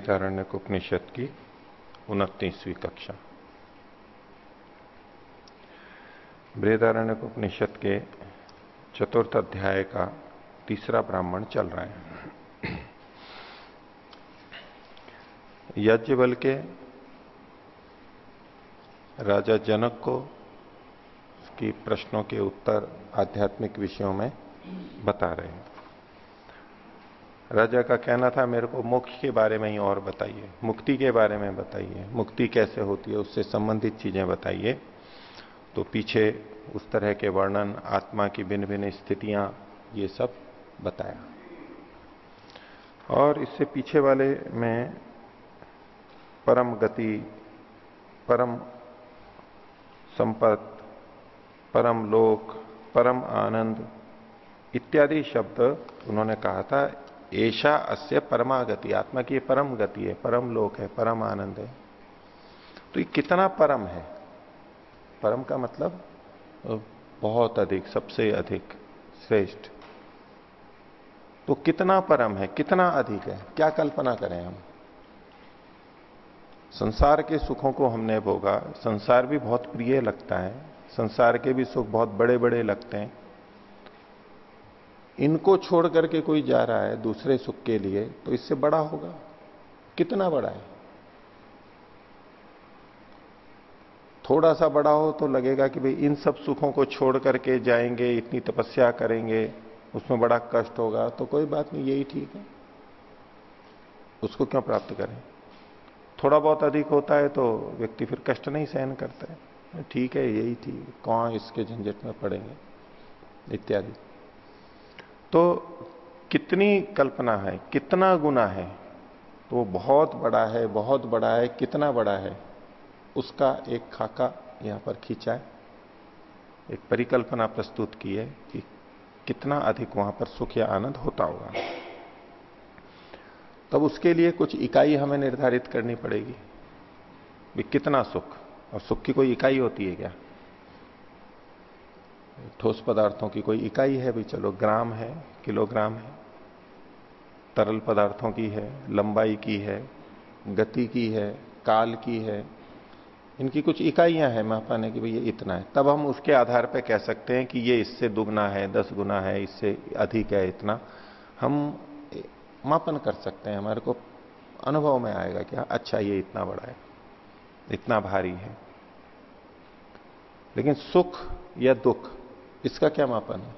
बृहदारण्य उपनिषद की उनतीसवीं कक्षा। बृहदारण्य उपनिषद के चतुर्थ अध्याय का तीसरा ब्राह्मण चल रहा है। यज्ञ बल के राजा जनक को की प्रश्नों के उत्तर आध्यात्मिक विषयों में बता रहे हैं। राजा का कहना था, मेरे को मोक्ष के बारे में ही और बताइए। मुक्ति के बारे में बताइए। मुक्ति कैसे होती है, उससे संबंधित चीज़ें बताइए। तो पीछे उस तरह के वर्णन, आत्मा की भिन्न भिन्न स्थितियाँ, ये सब बताया। और इससे पीछे वाले में परम गति, परम संपत, परम लोक, परम आनंद इत्यादि शब्द उन्होंने कहा था। ऐसा अस्य परमागति, आत्मा की परम गति है, परम लोक है, परम आनंद है। तो ये कितना परम है? परम का मतलब बहुत अधिक, सबसे अधिक, श्रेष्ठ। तो कितना परम है? कितना अधिक है? क्या कल्पना करें हम? संसार के सुखों को हमने भोगा, संसार भी बहुत प्रिय लगता है, संसार के भी सुख बहुत बड़े बड़े लगते हैं। इनको छोड़ करके कोई जा रहा है दूसरे सुख के लिए तो इससे बड़ा होगा। कितना बड़ा है? थोड़ा सा बड़ा हो तो लगेगा कि भाई इन सब सुखों को छोड़ करके जाएँगे, इतनी तपस्या करेंगे, उसमें बड़ा कष्ट होगा तो कोई बात नहीं, यही ठीक है। उसको क्यों प्राप्त करें? थोड़ा बहुत अधिक होता है तो व्यक्ति फिर कष्ट नहीं सहन करता है। ठीक है, यही ठीक कौन इसके झंझट में पड़ेंगे? इत्यादि। तो कितनी कल्पना है, कितना गुना है? तो वो बहुत बड़ा है, बहुत बड़ा है, कितना बड़ा है? उसका एक खाका यहाँ पर खींचा है। एक परिकल्पना प्रस्तुत की है कि कितना अधिक वहाँ पर सुख या आनंद होता होगा। तब उसके लिए कुछ इकाई हमें निर्धारित करनी पड़ेगी भी कितना सुख, और सुख की कोई इकाई होती है क्या? ठोस पदार्थों की कोई इकाई है? भी चलो ग्राम है किलोग्राम है। तरल पदार्थों की है लंबाई की है गति की है काल की है। इनकी कुछ इकाइयाँ हैं मापाने की भाई ये इतना है। तब हम उसके आधार पर कह सकते हैं कि ये इससे दुगना है दस गुना है इससे अधिक है इतना। हम मापन कर सकते हैं हमारे को अनुभव में आएगा कि हाँ, अच्छा ये इतना बड़ा है इतना भारी है। लेकिन सुख या दुख इसका क्या मापन है?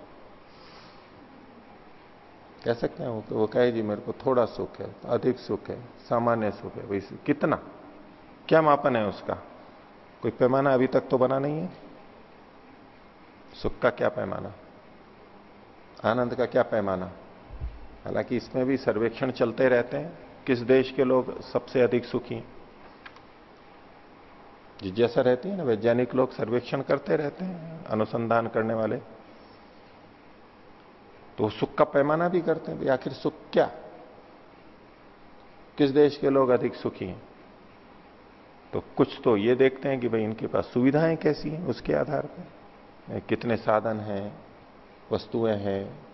कह सकते हैं वो, वो कहे जी मेरे को थोड़ा सुख है अधिक सुख है सामान्य सुख है वैसे कितना? क्या मापन है उसका? कोई पैमाना अभी तक तो बना नहीं है? सुख का क्या पैमाना? आनंद का क्या पैमाना? हालाँकि इसमें भी सर्वेक्षण चलते रहते हैं किस देश के लोग सबसे अधिक सुखी हैं। जिज्ञासा रहती है ना, वैज्ञानिक लोग सर्वेक्षण करते रहते हैं, अनुसंधान करने वाले। तो सुख का पैमाना भी करते हैं आखिर सुख क्या? किस देश के लोग अधिक सुखी हैं? तो कुछ तो ये देखते हैं कि भाई इनके पास सुविधाएँ कैसी हैं उसके आधार पर? कितने साधन हैं, वस्तुएँ हैं,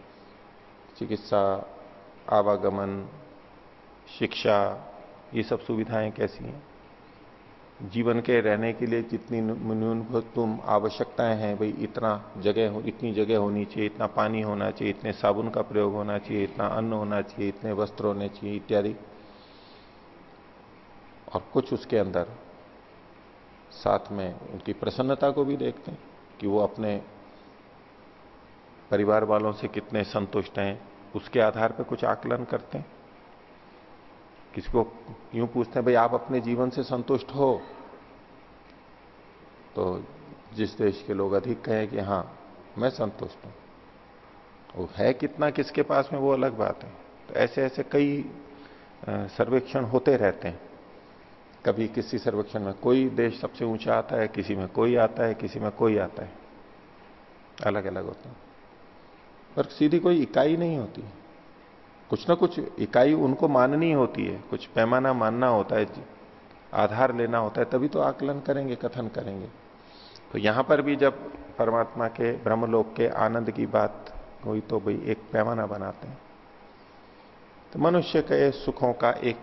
चिकित्सा, आवागमन, शिक्षा, ये सब सुविधाएँ कैसी हैं? जीवन के रहने के लिए जितनी न्यूनतम आवश्यकताएँ हैं, भाई, इतना जगह इतनी जगह होनी चाहिए, इतना पानी होना चाहिए, इतने साबुन का प्रयोग होना चाहिए, इतना अन्न होना चाहिए, इतने वस्त्र होने चाहिए, इत्यादि। और कुछ उसके अंदर साथ में उनकी प्रसन्नता को भी देखते हैं कि वो अपने परिवार वालों से कितने संतुष्ट हैं, उसके आधार पर कुछ आकलन करते हैं। किसी को यूँ पूछते हैं, भाई आप अपने जीवन से संतुष्ट हो? तो जिस देश के लोग अधिक कहें कि हाँ मैं संतुष्ट हूँ। वो है कितना किसके पास में, वो अलग बात है। तो ऐसे ऐसे कई सर्वेक्षण होते रहते हैं। कभी किसी सर्वेक्षण में कोई देश सबसे ऊँचा आता है, किसी में कोई आता है, किसी में कोई आता है। अलग अलग होता है। पर सीधी कोई इकाई नहीं होती। कुछ ना कुछ इकाई उनको माननी होती है। कुछ पैमाना मानना होता है, आधार लेना होता है, तभी तो आकलन करेंगे, कथन करेंगे। तो यहाँ पर भी जब परमात्मा के, ब्रह्मलोक के आनंद की बात हुई तो भाई एक पैमाना बनाते हैं। तो मनुष्य के सुखों का एक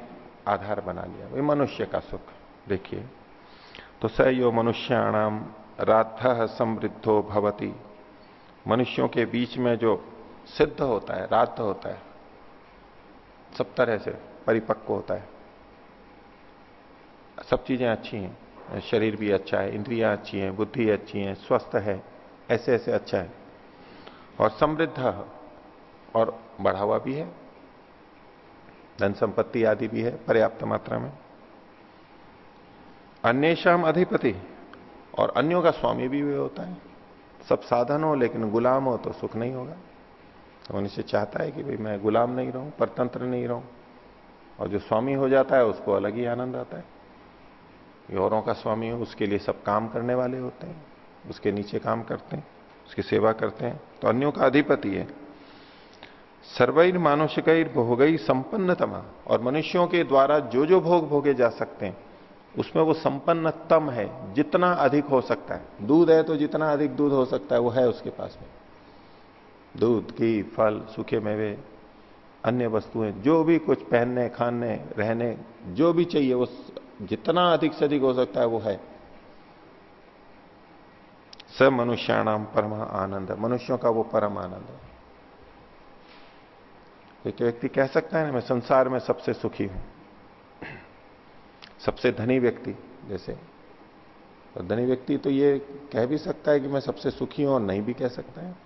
आधार बना लिया। वही मनुष्य का सुख, देखिए। तो स यो मनुष्याणाम राध समृद्धो भवती। मनुष्यों के बीच में जो सिद्ध होता है राध होता है सब तरह से परिपक्व होता है। सब चीज़ें अच्छी हैं। शरीर भी अच्छा है, इंद्रियाँ अच्छी हैं, बुद्धि अच्छी है, स्वस्थ है ऐसे ऐसे अच्छा है। और समृद्ध और बढ़ावा भी है। धन संपत्ति आदि भी है, पर्याप्त मात्रा में। अन्येषाम अधिपति और अन्यों का स्वामी भी वे होता है। सब साधन हो, लेकिन गुलाम हो तो सुख नहीं होगा। तो मनुष्य चाहता है कि भाई मैं गुलाम नहीं रहूँ, परतंत्र नहीं रहूँ। और जो स्वामी हो जाता है, उसको अलग ही आनंद आता है। औरों का स्वामी हो, उसके लिए सब काम करने वाले होते हैं, उसके नीचे काम करते हैं, उसकी सेवा करते हैं। तो अन्यों का अधिपति है। सर्वैर मानुषिक भोगई संपन्नतमा। और मनुष्यों के द्वारा जो जो भोग भोगे जा सकते हैं, उसमें वो संपन्नतम है, जितना अधिक हो सकता है। दूध है तो जितना अधिक दूध हो सकता है, वो है उसके पास में। दूध, घी, फल, सूखे मेवे, अन्य वस्तुएँ, जो भी कुछ पहनने, खाने, रहने, जो भी चाहिए, वो जितना अधिक से अधिक हो सकता है, वो है। स मनुष्याणाम परम आनंद, मनुष्यों का वो परम आनंद है। एक व्यक्ति कह सकता है ना, मैं संसार में सबसे सुखी हूँ। सबसे धनी व्यक्ति, जैसे। धनी व्यक्ति तो ये कह भी सकता है कि मैं सबसे सुखी हूँ और नहीं भी कह सकता है।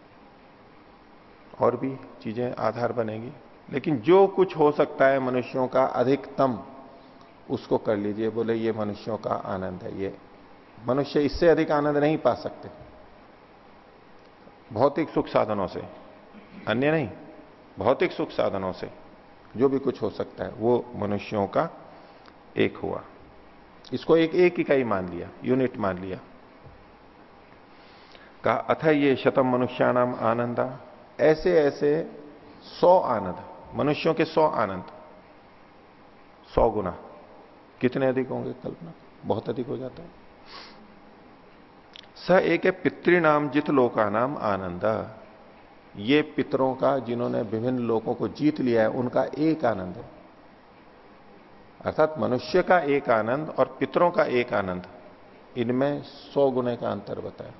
और भी चीज़ें आधार बनेगी। लेकिन जो कुछ हो सकता है मनुष्यों का अधिकतम, उसको कर लीजिए, बोले ये मनुष्यों का आनंद है ये। मनुष्य इससे अधिक आनंद नहीं पा सकते। भौतिक सुख साधनों से, अन्य नहीं, भौतिक सुख साधनों से जो भी कुछ हो सकता है, वो मनुष्यों का एक हुआ। इसको एक एक इकाई मान लिया, यूनिट मान लिया। कहा, अथ ये शतम मनुष्याणाम आनंदा। ऐसे ऐसे सौ आनंद, मनुष्यों के सौ आनंद। सौ गुना। कितने अधिक होंगे कल्पना? बहुत अधिक हो जाता है। स एक है पितृनाम जित लोका नाम आनंद। ये पितरों का, जिन्होंने विभिन्न लोगों को जीत लिया है, उनका एक आनंद है। अर्थात मनुष्य का एक आनंद और पितरों का एक आनंद। इनमें सौ गुने का अंतर बताया।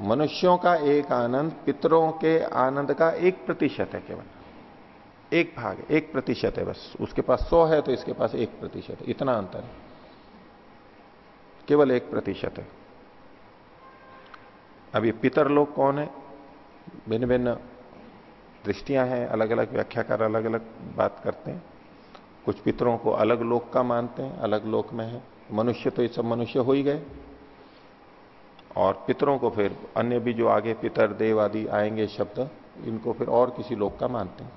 मनुष्यों का एक आनंद, पितरों के आनंद का एक प्रतिशत है केवल। एक भाग, एक प्रतिशत है बस। उसके पास सौ है तो इसके पास एक प्रतिशत है। इतना अंतर है। केवल एक प्रतिशत है। अब ये पितर लोग कौन है? भिन्न भिन्न दृष्टियाँ हैं अलग अलग व्याख्याकार अलग अलग बात करते हैं। कुछ पितरों को अलग लोक का मानते हैं, अलग लोक में है। मनुष्य तो ये सब मनुष्य हो ही गए। और पितरों को फिर, अन्य भी जो आगे पितर, देव आदि आएँगे शब्द, इनको फिर और किसी लोक का मानते हैं।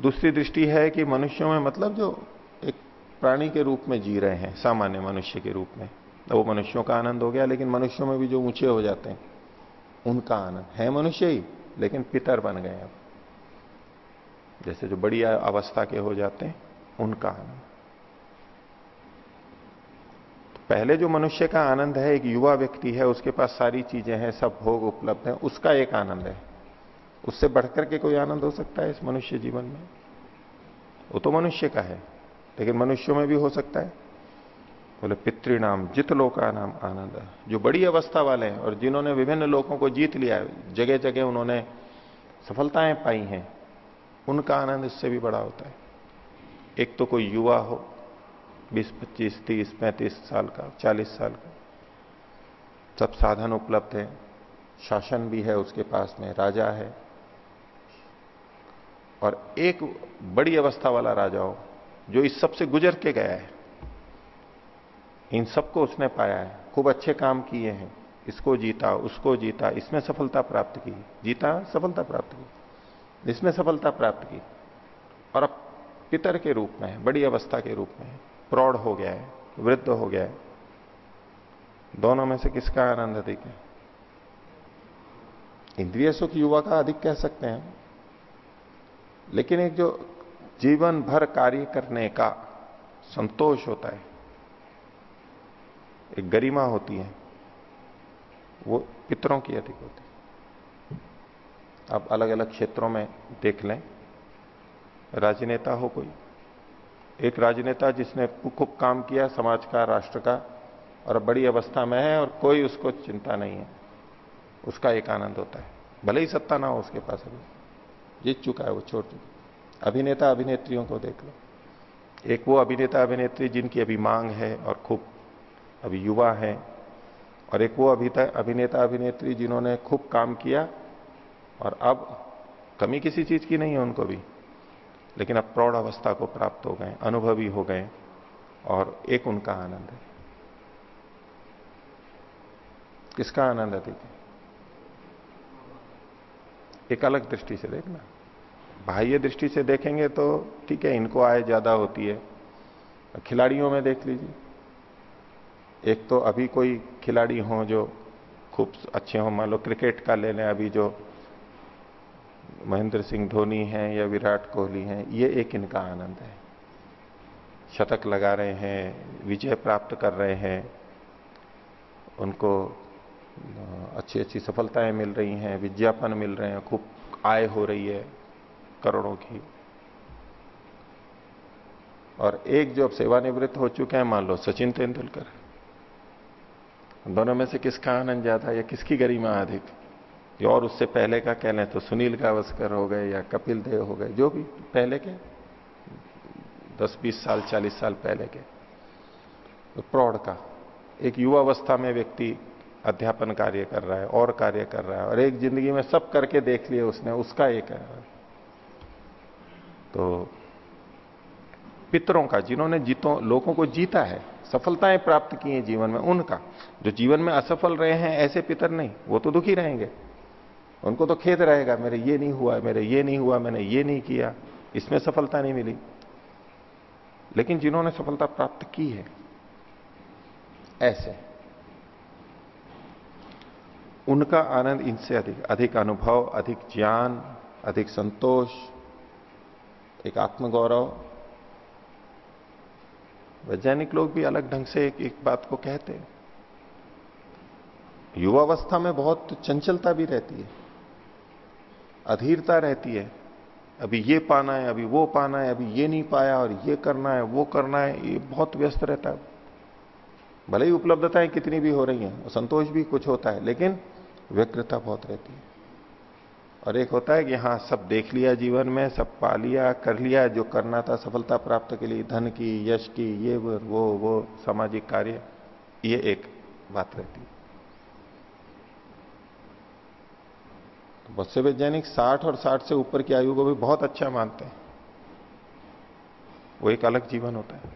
दूसरी दृष्टि है कि मनुष्यों में मतलब जो एक प्राणी के रूप में जी रहे हैं, सामान्य मनुष्य के रूप में, वो मनुष्यों का आनंद हो गया, लेकिन मनुष्यों में भी जो ऊँचे हो जाते हैं, उनका आनंद है मनुष्य ही, लेकिन पितर बन गए अब। जैसे जो बड़ी अवस्था के हो जाते हैं, उनका आनंद। तो पहले जो मनुष्य का आनंद है, एक युवा व्यक्ति है, उसके पास सारी चीज़ें हैं, सब भोग उपलब्ध है, उसका एक आनंद है। उससे बढ़कर के कोई आनंद हो सकता है इस मनुष्य जीवन में? वो तो मनुष्य का है, लेकिन मनुष्यों में भी हो सकता है। बोले पितृणाम जित लोका नाम आनंद। जो बड़ी अवस्था वाले हैं, और जिन्होंने विभिन्न लोगों को जीत लिया है जगह जगह उन्होंने सफलताएँ पाई हैं, उनका आनंद इससे भी बड़ा होता है। एक तो कोई युवा हो 20, 25, 30, 35 साल का 40 साल का। सब साधन उपलब्ध है। शासन भी है उसके पास में राजा है। और एक बड़ी अवस्था वाला राजा हो जो इस सबसे गुजर के गया है। इन सबको उसने पाया है। खूब अच्छे काम किए हैं। इसको जीता उसको जीता इसमें सफलता प्राप्त की। जीता सफलता प्राप्त की। इसमें सफलता प्राप्त की। और अब पितर के रूप में है बड़ी अवस्था के रूप में है। प्रौढ़ हो गया है, वृद्ध हो गया है। दोनों में से किसका आनंद अधिक है? इंद्रिय सुख युवा का अधिक कह सकते हैं। लेकिन एक जो जीवन भर कार्य करने का संतोष होता है, एक गरिमा होती है, वो पितरों की अधिक होती है। आप अलग अलग क्षेत्रों में देख लें, राजनेता हो कोई एक राजनेता जिसने खूब काम किया समाज का, राष्ट्र का, और बड़ी अवस्था में है और कोई उसको चिंता नहीं है। उसका एक आनंद होता है। भले ही सत्ता ना हो उसके पास अभी। जीत चुका है, वो छोड़ चुका अभिनेता अभिनेत्रियों को देख लो। एक वो अभिनेता अभिनेत्री जिनकी अभी मांग है और खूब अभी युवा है, और एक वो अभी अभिनेता अभिनेत्री जिन्होंने खूब काम किया, और अब कमी किसी चीज़ की नहीं है उनको भी। लेकिन अब प्रौढ़ अवस्था को प्राप्त हो गए, अनुभवी हो गए और एक उनका आनंद है। किसका आनंद अधिक है एक अलग दृष्टि से देखना। बाह्य दृष्टि से देखेंगे तो ठीक है, इनको आय ज़्यादा होती है। खिलाड़ियों में देख लीजिए। एक तो अभी कोई खिलाड़ी हो जो खूब अच्छे हो, मान लो क्रिकेट का ले लें, अभी जो महेंद्र सिंह धोनी हैं या विराट कोहली हैं, ये एक इनका आनंद है। शतक लगा रहे हैं, विजय प्राप्त कर रहे हैं, उनको अच्छी अच्छी सफलताएँ मिल रही हैं, विज्ञापन मिल रहे हैं, खूब आय हो रही है करोड़ों की। और एक जो अब सेवानिवृत्त हो चुके हैं, मान लो, सचिन तेंदुलकर। दोनों में से किसका आनंद ज़्यादा या किसकी गरिमा अधिक? और उससे पहले का कह लें तो सुनील गावस्कर हो गए या कपिल देव हो गए, जो भी पहले के 10-20 साल 40 साल पहले के। तो प्रौढ़ का, एक युवावस्था में व्यक्ति अध्यापन कार्य कर रहा है, और कार्य कर रहा है, और एक ज़िंदगी में सब करके देख लिया उसने, उसका एक है। तो पितरों का, जिन्होंने जीतों, लोगों को जीता है, सफलताएँ प्राप्त की हैं जीवन में, उनका, जो जीवन में असफल रहे हैं, ऐसे पितर नहीं, वो तो दुखी रहेंगे। उनको तो खेद रहेगा मेरे ये नहीं हुआ मेरे ये नहीं हुआ मैंने ये नहीं किया। इसमें सफलता नहीं मिली। लेकिन जिन्होंने सफलता प्राप्त की है ऐसे उनका आनंद इनसे अधिक अधिक अनुभव अधिक ज्ञान अधिक संतोष एक आत्मगौरव। वैज्ञानिक लोग भी अलग ढंग से एक, एक बात को कहते हैं। युवावस्था में बहुत चंचलता भी रहती है। अधीरता रहती है। अभी ये पाना है, अभी वो पाना है, अभी ये नहीं पाया और ये करना है, वो करना है, ये बहुत व्यस्त रहता है। भले ही उपलब्धताएँ कितनी भी हो रही हैं संतोष भी कुछ होता है, लेकिन व्यग्रता बहुत रहती है। और एक होता है कि हाँ सब देख लिया जीवन में, सब पा लिया, कर लिया, जो करना था, सफलता प्राप्त के लिए, धन की, यश की, ये, वो वो, सामाजिक कार्य, ये एक बात रहती है। तो बहुत से वैज्ञानिक 60 और 60 से ऊपर की आयु को भी बहुत अच्छा मानते हैं। वो एक अलग जीवन होता है।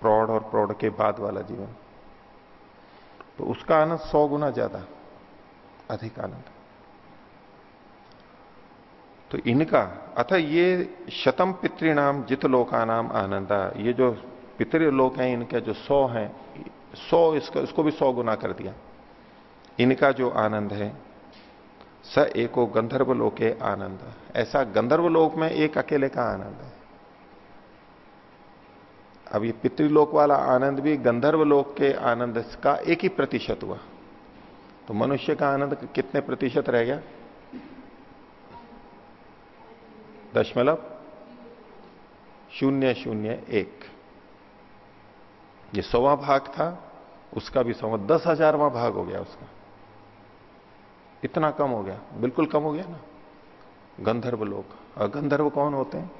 प्रौढ़ और प्रौढ़ के बाद वाला जीवन। तो उसका आनंद सौ गुना ज़्यादा, अधिक आनंद। तो इनका, अतः ये शतम पितृणाम जित लोका नाम आनंदा, ये जो पितृलोक हैं, इनके जो सौ हैं, सौ इसको इसको भी सौ गुना कर दिया। इनका जो आनंद है स एको गंधर्व लोके आनंद। ऐसा गंधर्व लोक में एक अकेले का आनंद है। अब ये पितृलोक वाला आनंद भी गंधर्व लोक के आनंद का एक ही प्रतिशत हुआ। तो मनुष्य का आनंद कितने प्रतिशत रह गया? दशमलव शून्य शून्य एक। ये सौवा भाग था, उसका भी सौवा दस हजारवा भाग हो गया उसका। इतना कम हो गया। बिल्कुल कम हो गया ना। गंधर्व लोग। और गंधर्व कौन होते हैं?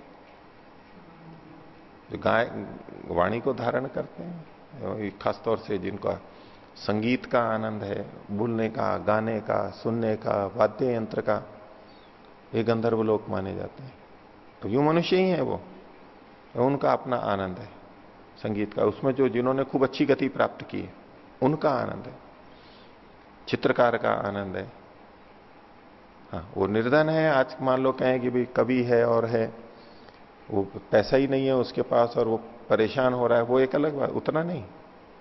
जो गाय, वाणी को धारण करते हैं। खासतौर से जिनका संगीत का आनंद है, बोलने का, गाने का, सुनने का, वाद्य यंत्र का, ये गंधर्व लोक माने जाते हैं। तो यू मनुष्य ही है वो। उनका अपना आनंद है, संगीत का। उसमें जो जिन्होंने खूब अच्छी गति प्राप्त की है, उनका आनंद है। चित्रकार का आनंद है। हाँ वो निर्धन है, आज मान लो कहें कि भाई कवि है और है, वो पैसा ही नहीं है उसके पास और वो परेशान हो रहा है, वो एक अलग बात, उतना नहीं।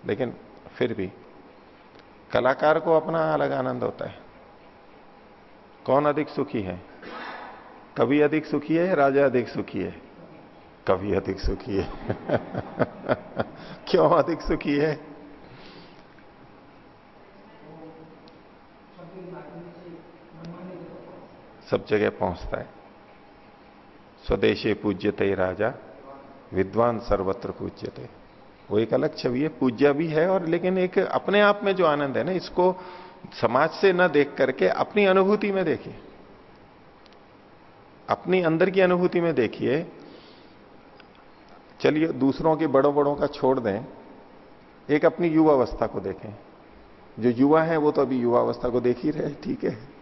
लेकिन फिर भी, कलाकार को अपना अलग आनंद होता है। कौन अधिक सुखी है? कवि अधिक सुखी है राजा अधिक सुखी है? कवि अधिक सुखी है। क्यों अधिक सुखी है? सब जगह पहुँचता है। स्वदेशे पूज्यते राजा, विद्वान सर्वत्र पूज्यते। वो एक अलग छवि है, पूज्य भी है और लेकिन एक अपने आप में जो आनंद है ना, इसको समाज से न देख करके अपनी अनुभूति में देखिए। अपनी अंदर की अनुभूति में देखिए। चलिए, दूसरों के बड़ों बड़ों का छोड़ दें। एक अपनी युवावस्था को देखें। जो युवा है, वो तो अभी युवावस्था को देख ही रहे ठीक है।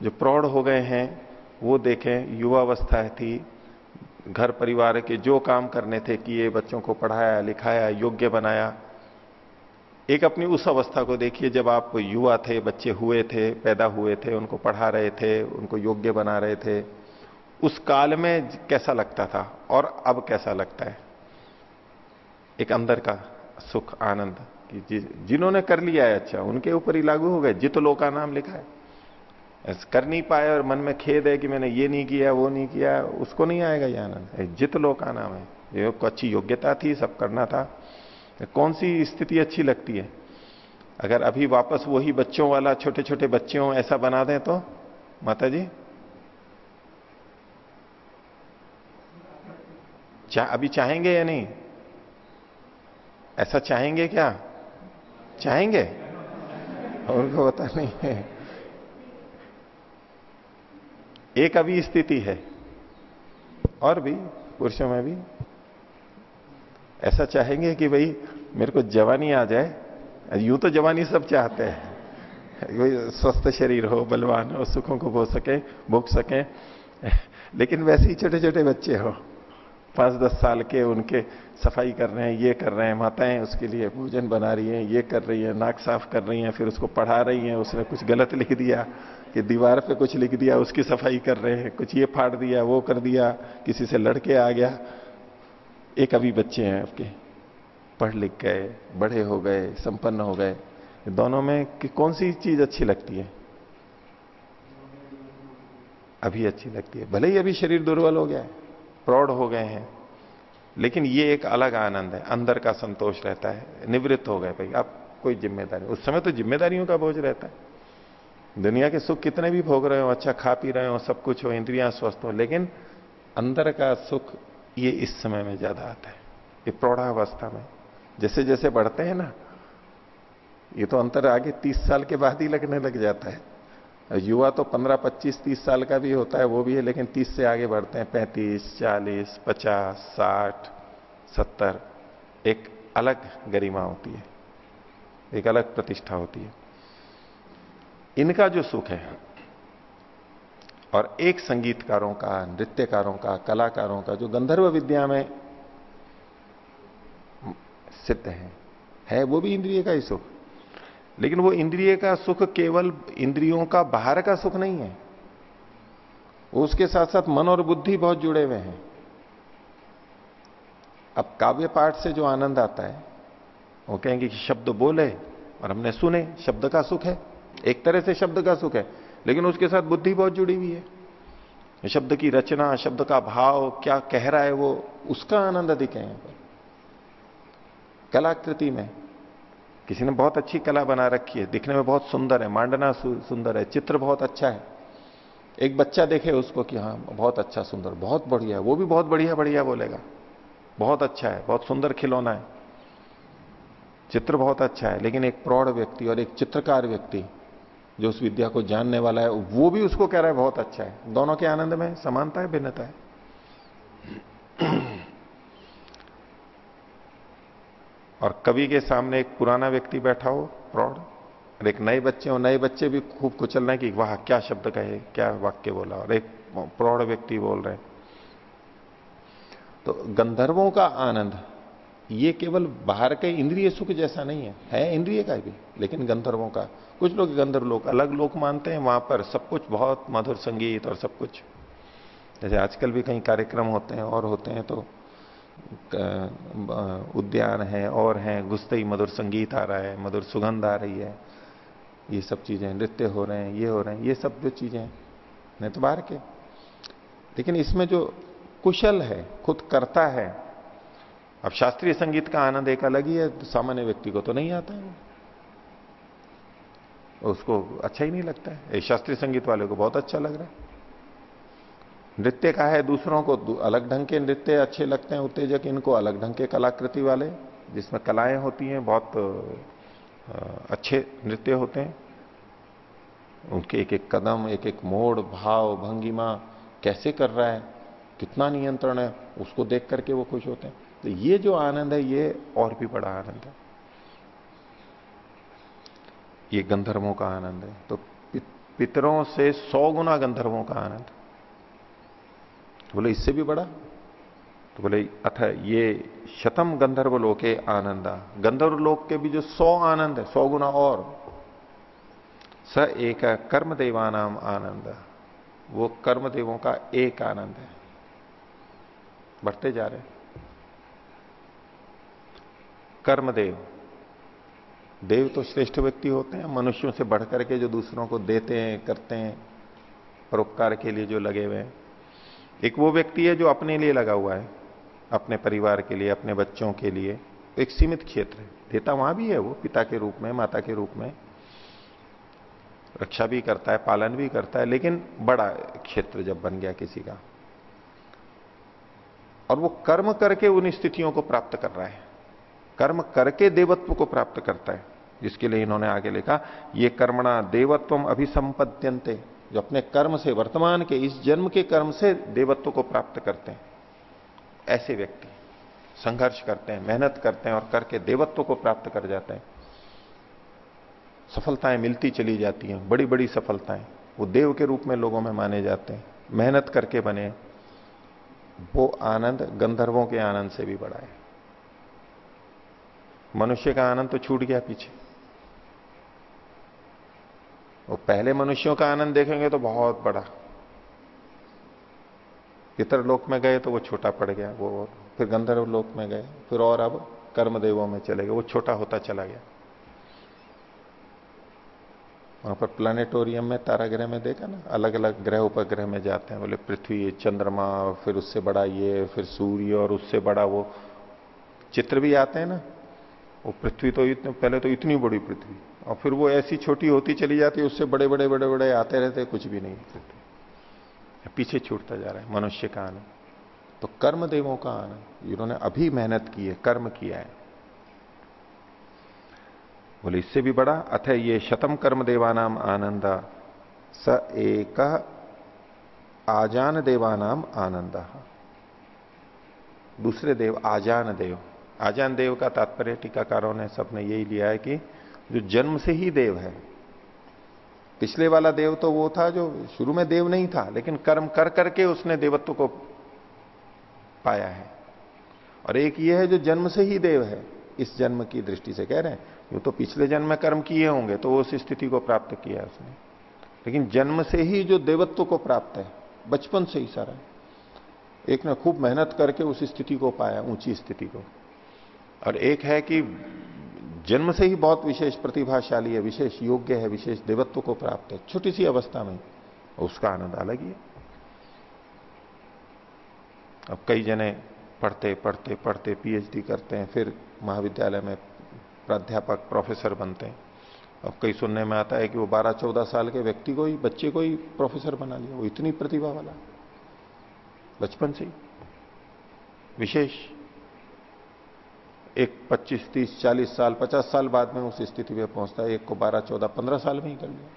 जो प्रौढ़ हो गए हैं, वो देखें, युवावस्था थी, घर परिवार के जो काम करने थे, किए, बच्चों को पढ़ाया, लिखाया, योग्य बनाया। एक अपनी उस अवस्था को देखिए, जब आप युवा थे, बच्चे हुए थे, पैदा हुए थे, उनको पढ़ा रहे थे, उनको योग्य बना रहे थे, उस काल में कैसा लगता था और अब कैसा लगता है? एक अंदर का सुख, आनंद, कि जिन्होंने कर लिया है अच्छा उनके ऊपर ही लागू हो गए, जित लोग का नाम लिखा है। कर नहीं पाए और मन में खेद है कि मैंने ये नहीं किया वो नहीं किया उसको नहीं आएगा ये आनंद। जित लोग का नाम है। ये अच्छी योग्यता थी सब करना था। कौन सी स्थिति अच्छी लगती है? अगर अभी वापस वही बच्चों वाला छोटे छोटे बच्चे ऐसा बना दें तो? माता जी चा, अभी चाहेंगे या नहीं? ऐसा चाहेंगे क्या? चाहेंगे? उनको पता नहीं है। एक अभी स्थिति है। और भी, पुरुषों में भी। ऐसा चाहेंगे कि भाई, मेरे को जवानी आ जाए। यूँ तो जवानी सब चाहते हैं। स्वस्थ शरीर हो, बलवान हो, सुखों को भोग सके भोग सके। लेकिन वैसे ही छोटे छोटे बच्चे हो। पाँच दस साल के उनके सफ़ाई कर रहे हैं, ये कर रहे हैं, माताएँ उसके लिए भोजन बना रही हैं, ये कर रही है, नाक साफ़ कर रही हैं, फिर उसको पढ़ा रही हैं, उसने कुछ गलत लिख दिया। कि दीवार पे कुछ लिख दिया, उसकी सफ़ाई कर रहे हैं, कुछ ये फाड़ दिया, वो कर दिया, किसी से लड़के आ गया। एक अभी बच्चे हैं आपके, पढ़ लिख गए, बड़े हो गए, संपन्न हो गए। दोनों में कि कौन सी चीज़ अच्छी लगती है? अभी अच्छी लगती है। भले ही अभी शरीर दुर्बल हो गया है, प्रौढ़ हो गए हैं, लेकिन ये एक अलग आनंद है, अंदर का संतोष रहता है, निवृत्त हो गए भाई अब कोई ज़िम्मेदारी, उस समय तो जिम्मेदारियों का बोझ रहता है। दुनिया के सुख कितने भी भोग रहे हो अच्छा खा पी रहे हो सब कुछ हो इंद्रियाँ स्वस्थ हो लेकिन अंदर का सुख ये इस समय में ज़्यादा आता है। ये प्रौढ़ावस्था में। जैसे जैसे बढ़ते हैं ना ये तो अंतर आगे तीस साल के बाद ही लगने लग जाता है। युवा तो 15, 25, 30 साल का भी होता है वो भी है लेकिन 30 से आगे बढ़ते हैं। 35, 40, 50, 60, 70 एक अलग गरिमा होती है एक अलग प्रतिष्ठा होती है। इनका जो सुख है, और एक संगीतकारों का, नृत्यकारों का, कलाकारों का जो गंधर्व विद्या में सिद्ध है है वो भी इंद्रिय का ही सुख। लेकिन वो इंद्रिय का सुख केवल इंद्रियों का बाहर का सुख नहीं है उसके साथ साथ मन और बुद्धि बहुत जुड़े हुए हैं। अब काव्य पाठ से जो आनंद आता है, वो कहेंगे कि शब्द बोले और हमने सुने, शब्द का सुख है। एक तरह से शब्द का सुख है, लेकिन उसके साथ बुद्धि बहुत जुड़ी हुई है। शब्द की रचना, शब्द का भाव, क्या कह रहा है वो, उसका आनंद है यहाँ पर। कलाकृति में किसी ने बहुत अच्छी कला बना रखी है, दिखने में बहुत सुंदर है, मांडना सुंदर है, चित्र बहुत अच्छा है। एक बच्चा देखे उसको कि हाँ बहुत अच्छा सुंदर, बहुत बढ़िया है वो भी बहुत बढ़िया बढ़िया बोलेगा। बहुत अच्छा है, बहुत सुंदर खिलौना है। चित्र बहुत अच्छा है, लेकिन एक प्रौढ़ व्यक्ति और एक चित्रकार व्यक्ति जो उस विद्या को जानने वाला है, वो भी उसको कह रहा है, बहुत अच्छा है। दोनों के आनंद में समानता है, भिन्नता है। और कवि के सामने एक पुराना व्यक्ति बैठा हो, प्रौढ़, और एक नए बच्चे हो नए बच्चे भी खूब कुचल रहे हैं कि, वाह, क्या शब्द कहे, क्या वाक्य बोला। और एक प्रौढ़ व्यक्ति बोल रहे तो गंधर्वों का आनंद, ये केवल बाहर के इंद्रिय सुख जैसा नहीं है। है इंद्रिय का भी, लेकिन गंधर्वों का। कुछ लोग गंधर्व लोग अलग लोग मानते हैं, वहाँ पर सब कुछ बहुत मधुर संगीत और सब कुछ। जैसे आजकल भी कहीं कार्यक्रम होते हैं, और होते हैं तो उद्यान है, और है, घुसते ही मधुर संगीत आ रहा है, मधुर सुगंध आ रही है। ये सब चीज़ें, नृत्य हो रहे हैं, ये हो रहे हैं, ये सब जो चीज़ें नहीं तो बाहर के। लेकिन इसमें जो कुशल है, खुद करता है, अब शास्त्रीय संगीत का आनंद एक अलग ही है सामान्य व्यक्ति को तो नहीं आता है। उसको अच्छा ही नहीं लगता है। शास्त्रीय संगीत वाले को बहुत अच्छा लग रहा है। नृत्य का है दूसरों को अलग ढंग के नृत्य अच्छे लगते हैं, उत्तेजक, इनको अलग ढंग के कलाकृति वाले, जिसमें कलाएँ होती हैं, बहुत अच्छे नृत्य होते हैं। उनके एक एक कदम, एक एक मोड़, भाव, भंगिमा कैसे कर रहा है, कितना नियंत्रण है, उसको देख करके वो खुश होते हैं। तो ये जो आनंद है, ये और भी बड़ा आनंद है। ये गंधर्वों का आनंद है। तो पितरों से सौ गुना गंधर्वों का आनंद। बोले, इससे भी बड़ा? तो बोले, अथ, ये शतम गंधर्व लोके आनंदा। गंधर्व लोक के भी जो सौ आनंद है, सौ गुना और, स एक कर्म देवानाम आनंद। वो कर्म देवों का एक आनंद है। बढ़ते जा रहे कर्मदेव। देव तो श्रेष्ठ व्यक्ति होते हैं, मनुष्यों से बढ़कर के जो दूसरों को देते हैं, करते हैं, परोपकार के लिए जो लगे हुए हैं। एक वो व्यक्ति है जो अपने लिए लगा हुआ है, अपने परिवार के लिए, अपने बच्चों के लिए। एक सीमित क्षेत्र है। देता वहाँ भी है वो, पिता के रूप में, माता के रूप में। रक्षा भी करता है, पालन भी करता है, लेकिन बड़ा क्षेत्र जब बन गया किसी का। और वो कर्म करके उन स्थितियों को प्राप्त कर रहा है। कर्म करके देवत्व को प्राप्त करता है। जिसके लिए इन्होंने आगे लिखा, ये कर्मणा देवत्व अभिसंपत्यंते जो अपने कर्म से, वर्तमान के, इस जन्म के कर्म से देवत्व को प्राप्त करते हैं। ऐसे व्यक्ति संघर्ष करते हैं, मेहनत करते हैं और करके देवत्व को प्राप्त कर जाते हैं। सफलताएँ मिलती चली जाती हैं बड़ी बड़ी सफलताएँ। वो देव के रूप में लोगों में माने जाते हैं, मेहनत करके बने वो आनंद गंधर्वों के आनंद से भी बड़ा है। मनुष्य का आनंद तो छूट गया पीछे। वो पहले मनुष्यों का आनंद देखेंगे तो बहुत बड़ा। पितर लोक में गए तो वो छोटा पड़ गया, वो फिर गंधर्व लोक में गए, फिर और अब कर्मदेवों में चले गए, वो छोटा होता चला गया। वहाँ पर प्लानिटोरियम में, ताराग्रह में देखा ना अलग अलग ग्रह उपग्रह में जाते हैं, बोले पृथ्वी चंद्रमा, फिर उससे बड़ा ये, फिर सूर्य और उससे बड़ा वो। चित्र भी आते हैं ना, वो पृथ्वी तो इतने, पहले तो इतनी बड़ी पृथ्वी। और फिर वो ऐसी छोटी होती चली जाती है उससे बड़े बड़े बड़े बड़े आते रहते, कुछ भी नहीं पृथ्वी पीछे छूटता जा रहा है, मनुष्य का आना। तो कर्म देवों का आना, इन्होंने अभी मेहनत की है, कर्म किया है। बोले, इससे भी बड़ा अथ ये शतम कर्म देवानाम आनंद, स एक आजान देवानाम आनंद। दूसरे देव, आजान देव। आजान देव का तात्पर्य टीकाकारों ने सबने यही लिया है कि जो जन्म से ही देव है। पिछले वाला देव तो वो था जो शुरू में देव नहीं था, लेकिन कर्म कर करके उसने देवत्व को पाया है। और एक ये है जो जन्म से ही देव है, इस जन्म की दृष्टि से कह रहे हैं। ये तो पिछले जन्म में कर्म किए होंगे तो उस स्थिति को प्राप्त किया उसने। लेकिन जन्म से ही जो देवत्व को प्राप्त है, बचपन से ही सारा। एक ने खूब मेहनत करके उस स्थिति को पाया, ऊँची स्थिति को। और एक है कि जन्म से ही बहुत विशेष प्रतिभाशाली है, विशेष योग्य है, विशेष देवत्व को प्राप्त है। छोटी सी अवस्था में उसका आनंद अलग ही है। अब कई जने पढ़ते पढ़ते पढ़ते पीएचडी करते हैं, फिर महाविद्यालय में प्राध्यापक प्रोफेसर बनते हैं। अब कई सुनने में आता है कि वो 12-14 साल के व्यक्ति को ही, बच्चे को ही प्रोफेसर बना लिया। वो इतनी प्रतिभा वाला। बचपन से ही। विशेष एक 25, 30, 40 साल 50 साल बाद में उस स्थिति में पहुँचता है। एक को 12, 14, 15 साल में ही कर लिया।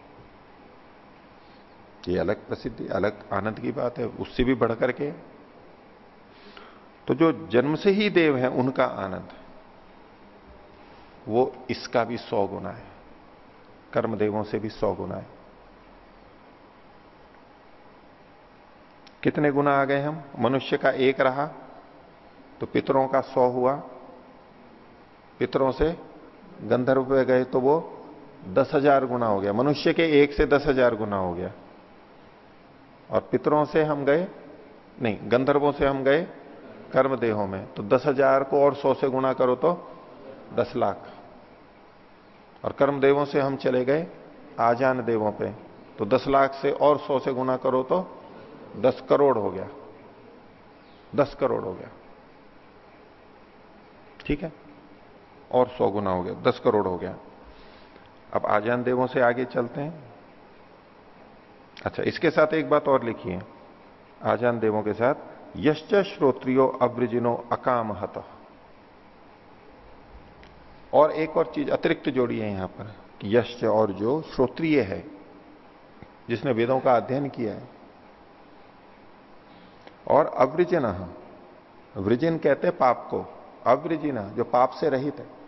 ये अलग प्रसिद्धि अलग आनंद की बात है। उससे भी बढ़कर के। तो जो जन्म से ही देव है उनका आनंद। वो इसका भी सौ गुना है। कर्म देवों से भी सौ गुना है। कितने गुना आ गए हम? मनुष्य का एक रहा तो पितरों का सौ हुआ। पितरों से गंधर्व पे गए तो वो दस हज़ार गुना हो गया। मनुष्य के एक से दस हज़ार गुना हो गया। और पितरों से हम गए? नहीं, गंधर्वों से हम गए कर्म देहों में। तो दस हज़ार को और सौ से गुना करो तो दस लाख। और कर्म देवों से हम चले गए आजान देवों पे। तो दस लाख से और सौ से गुना करो तो दस करोड़ हो गया। दस करोड़ हो गया। ठीक है? और सौ गुना हो गया, दस करोड़ हो गया। अब आजान देवों से आगे चलते हैं। अच्छा इसके साथ एक बात और लिखिए आजान देवों के साथ, यश्च श्रोत्रियो अव्रजिनो अकाम और एक और चीज़ अतिरिक्त जोड़ी है यहाँ पर, कि यश्च और जो श्रोत्रिय है, जिसने वेदों का अध्ययन किया है। और अवृजन वृजिन कहते हैं पाप को अवृजिना जो पाप से रहित है।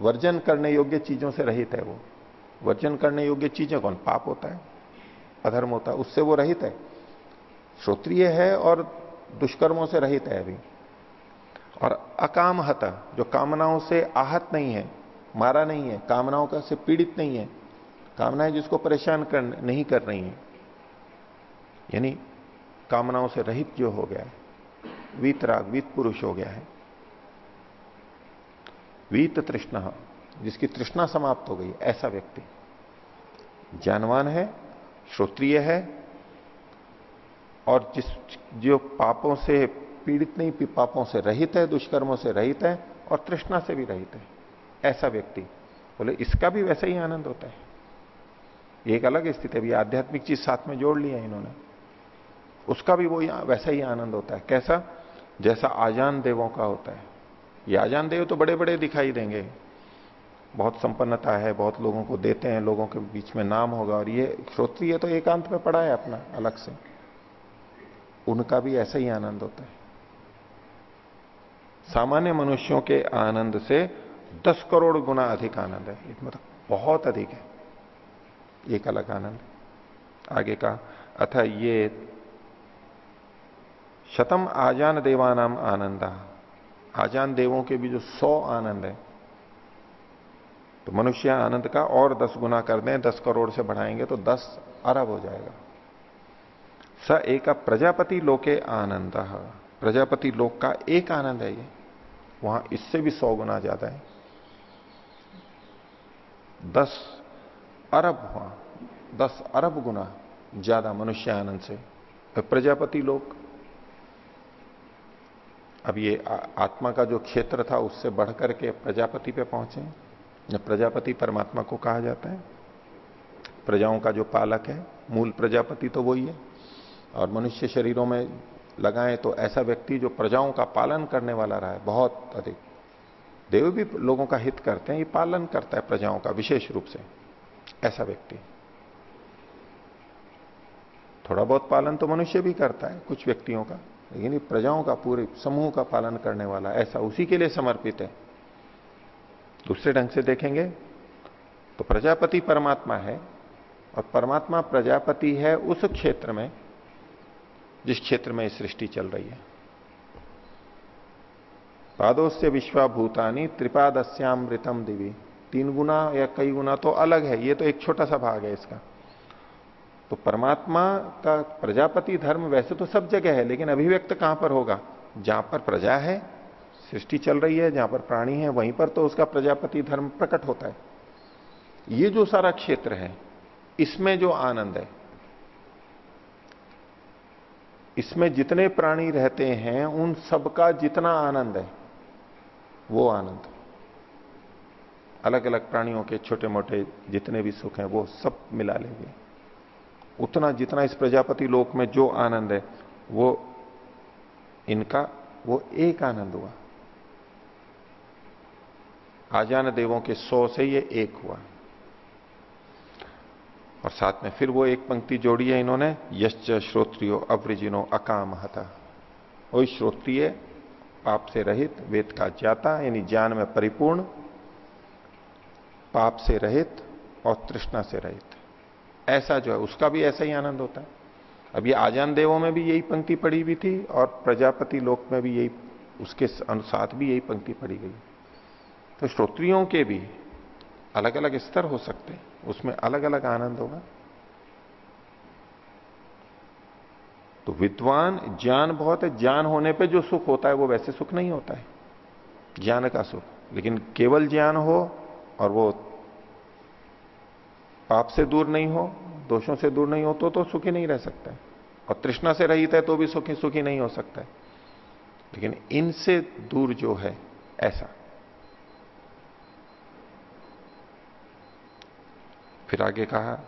वर्जन करने योग्य चीज़ों से रहित है वो। वर्जन करने योग्य चीज़ें कौन? पाप होता है, अधर्म होता है, उससे वो रहित है। श्रोत्रिय है और दुष्कर्मों से रहित है अभी। और अकाम हता जो कामनाओं से आहत नहीं है, मारा नहीं है, कामनाओं का से पीड़ित नहीं है, कामनाएँ जिसको परेशान कर, नहीं कर रही हैं, यानी कामनाओं से रहित जो हो गया है, वीतराग वीत पुरुष हो गया है वीत तृष्णा जिसकी तृष्णा समाप्त हो गई, ऐसा व्यक्ति। ज्ञानवान है, श्रोत्रिय है, और जिस, जो पापों से पीड़ित नहीं पापों से रहित है, दुष्कर्मों से रहित है, और तृष्णा से भी रहित है, ऐसा व्यक्ति। बोले, इसका भी वैसा ही आनंद होता है। एक अलग स्थिति है आध्यात्मिक चीज़ साथ में जोड़ लिया इन्होंने। उसका भी वो वैसा ही आनंद होता है। कैसा? जैसा आजान देवों का होता है। ये आजान देव तो बड़े बड़े दिखाई देंगे। बहुत संपन्नता है, बहुत लोगों को देते हैं, लोगों के बीच में नाम होगा और ये श्रोत्रिय तो एकांत में पड़ा है अपना, अलग से। उनका भी ऐसा ही आनंद होता है। सामान्य मनुष्यों के आनंद से दस करोड़ गुना अधिक आनंद है। मतलब बहुत अधिक है। एक अलग आनंद आगे का अथ ये शतम आजान देवानाम आनंद। आजान देवों के भी जो सौ आनंद है तो मनुष्य आनंद का और दस गुना कर दें, दस करोड़ से बढ़ाएँगे तो दस अरब हो जाएगा। स एक प्रजापति लोके आनंद। प्रजापति लोक का एक आनंद है ये। वहाँ इससे भी सौ गुना ज़्यादा है। दस अरब हुआ। दस अरब गुना ज़्यादा मनुष्य आनंद से। प्रजापति लोक अब ये आत्मा का जो क्षेत्र था उससे बढ़कर के प्रजापति पे पहुँचे। प्रजापति परमात्मा को कहा जाता है, प्रजाओं का जो पालक है, मूल प्रजापति तो वही है। और मनुष्य शरीरों में लगाए तो ऐसा व्यक्ति जो प्रजाओं का पालन करने वाला रहा है, बहुत अधिक। देव भी लोगों का हित करते हैं, ये पालन करता है प्रजाओं का विशेष रूप से। ऐसा व्यक्ति। थोड़ा बहुत पालन तो मनुष्य भी करता है, कुछ व्यक्तियों का। लेकिन ये प्रजाओं का पूरे समूह का पालन करने वाला, ऐसा उसी के लिए समर्पित है। दूसरे ढंग से देखेंगे तो प्रजापति परमात्मा है, और परमात्मा प्रजापति है उस क्षेत्र में, जिस क्षेत्र में सृष्टि चल रही है। पादोस्य विश्वाभूतानी त्रिपादस्यामृतम दिवी। तीन गुना या कई गुना तो अलग है, ये तो एक छोटा सा भाग है इसका। तो परमात्मा का प्रजापति धर्म वैसे तो सब जगह है, लेकिन अभिव्यक्त कहाँ पर होगा? जहाँ पर प्रजा है, सृष्टि चल रही है, जहाँ पर प्राणी है, वहीं पर तो उसका प्रजापति धर्म प्रकट होता है। ये जो सारा क्षेत्र है, इसमें जो आनंद है, इसमें जितने प्राणी रहते हैं, उन सबका जितना आनंद है, वो आनंद। अलग अलग प्राणियों के छोटे मोटे जितने भी सुख हैं, वो सब मिला लेंगे। उतना जितना इस प्रजापति लोक में जो आनंद है, वो इनका, वो एक आनंद हुआ। आजान देवों के सौ से ये एक हुआ। और साथ में फिर वो एक पंक्ति जोड़ी है इन्होंने, यश्च श्रोत्रियो अवृजिनो अकाम हता। वही श्रोत्रिय पाप से रहित, वेद का ज्ञाता यानी ज्ञान में परिपूर्ण, पाप से रहित और तृष्णा से रहित। ऐसा जो है, उसका भी ऐसा ही आनंद होता है। अब ये आजान देवों में भी यही पंक्ति पड़ी हुई थी और प्रजापति लोक में भी यही, उसके अनुसार भी यही पंक्ति पड़ी गई तो श्रोत्रियों के भी अलग अलग स्तर हो सकते हैं, उसमें अलग अलग आनंद होगा। तो विद्वान ज्ञान बहुत है, ज्ञान होने पे जो सुख होता है, वो वैसे सुख नहीं होता है। ज्ञान का सुख, लेकिन केवल ज्ञान हो और वो पाप से दूर नहीं हो दोषों से दूर नहीं हो तो, तो सुखी नहीं रह सकता है। और तृष्णा से रहित है तो भी सुखी सुखी नहीं हो सकता है। लेकिन इनसे दूर जो है ऐसा। फिर आगे कहा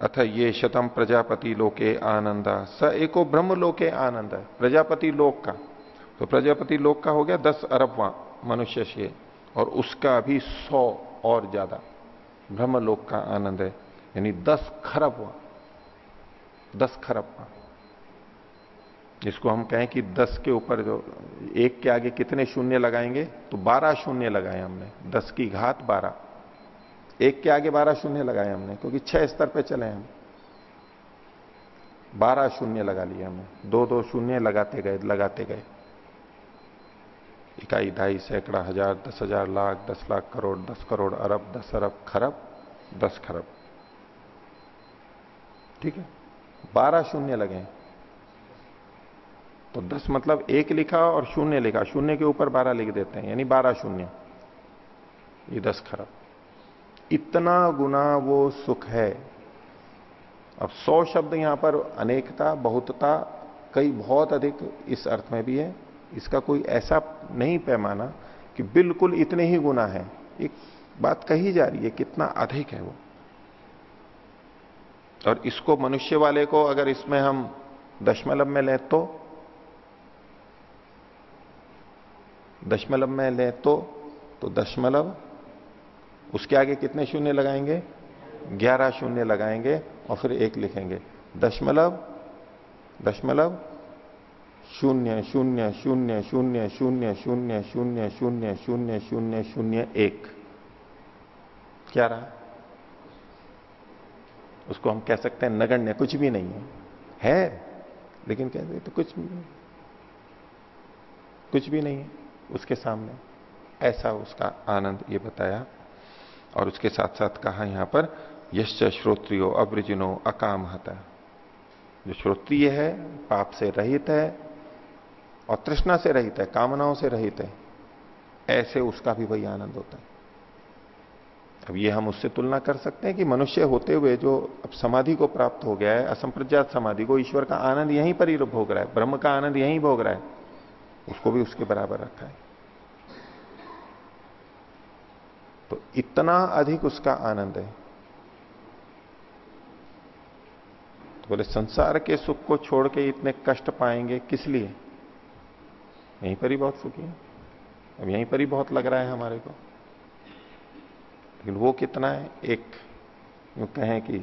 अथ ये शतम प्रजापति लोके आनंद। स एको ब्रह्म लोके आनंद। प्रजापति लोक का। तो प्रजापति लोक का हो गया दस अरबवा मनुष्य से। और उसका भी सौ और ज़्यादा ब्रह्म लोक का आनंद है। यानी दस खरब हुआ। दस खरब हुआ। जिसको हम कहें कि दस के ऊपर जो एक के आगे कितने शून्य लगाएँगे तो बारह शून्य लगाए हमने। दस की घात बारह। एक के आगे बारह शून्य लगाए हमने, क्योंकि छह स्तर पे चले हम। बारह शून्य लगा लिए हमने। दो दो शून्य लगाते गए लगाते गए। इकाई, ढाई, सैकड़ा, हज़ार, दस हज़ार, लाख, दस लाख करोड़, दस करोड़ अरब, दस अरब खरब, दस खरब। ठीक है? बारह शून्य लगे तो दस मतलब एक लिखा और शून्य लिखा। शून्य के ऊपर बारह लिख देते हैं, यानी बारह शून्य। ये दस खरब इतना गुना वो सुख है। अब सौ शब्द यहाँ पर अनेकता, बहुतता, कई बहुत अधिक इस अर्थ में भी है। इसका कोई ऐसा नहीं पैमाना कि बिल्कुल इतने ही गुना है। एक बात कही जा रही है, कितना अधिक है वो। और इसको मनुष्य वाले को अगर इसमें हम दशमलव में लें तो दशमलव में लें तो तो दशमलव उसके आगे कितने शून्य लगाएँगे ग्यारह शून्य लगाएँगे और फिर एक लिखेंगे दशमलव दशमलव शून्य शून्य शून्य शून्य शून्य शून्य शून्य शून्य शून्य शून्य शून्य एक क्या रहा उसको हम कह सकते हैं नगण्य, कुछ भी नहीं है। है, लेकिन कहते तो कुछ भी नहीं। कुछ भी नहीं है उसके सामने। ऐसा उसका आनंद ये बताया और उसके साथ साथ कहा यहाँ पर, यश्च श्रोत्रियो अवृजिनो अकाम हता जो श्रोत्रिय है, पाप से रहित है और तृष्णा से रहित है, कामनाओं से रहित है, ऐसे उसका भी वही आनंद होता है। अब ये हम उससे तुलना कर सकते हैं कि मनुष्य होते हुए जो अब समाधि को प्राप्त हो गया है, असंप्रज्ञात समाधि को, ईश्वर का आनंद यहीं पर ही भोग रहा है, ब्रह्म का आनंद यहीं भोग रहा है, उसको भी उसके बराबर रखा है। तो इतना अधिक उसका आनंद है। तो बोले, संसार के सुख को छोड़ के इतने कष्ट पाएँगे किस लिए? यहीं पर ही बहुत सुखी है। अब यहीं पर ही बहुत लग रहा है हमारे को। लेकिन वो कितना है? एक कहें कि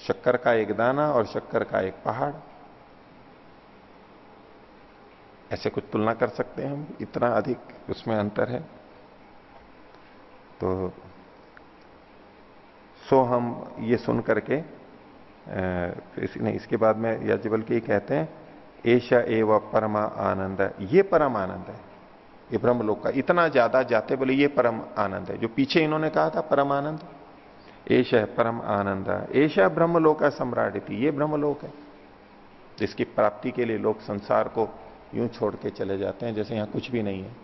शक्कर का एक दाना और शक्कर का एक पहाड़। ऐसे कुछ तुलना कर सकते हैं हम इतना अधिक उसमें अंतर है। तो सो हम ये सुन करके इस, नहीं इसके बाद में याजबल के कहते हैं ऐशा एव परमा आनंद। ये परम आनंद है। ये ब्रह्म लोक का इतना ज़्यादा जाते बोले, ये परम आनंद है। जो पीछे इन्होंने कहा था, परम आनंद? एश है परम आनंद। ऐशा ब्रह्म लोक सम्राट थी ये ब्रह्म लोक है। जिसकी प्राप्ति के लिए लोग संसार को यूँ छोड़ के चले जाते हैं, जैसे यहाँ कुछ भी नहीं है।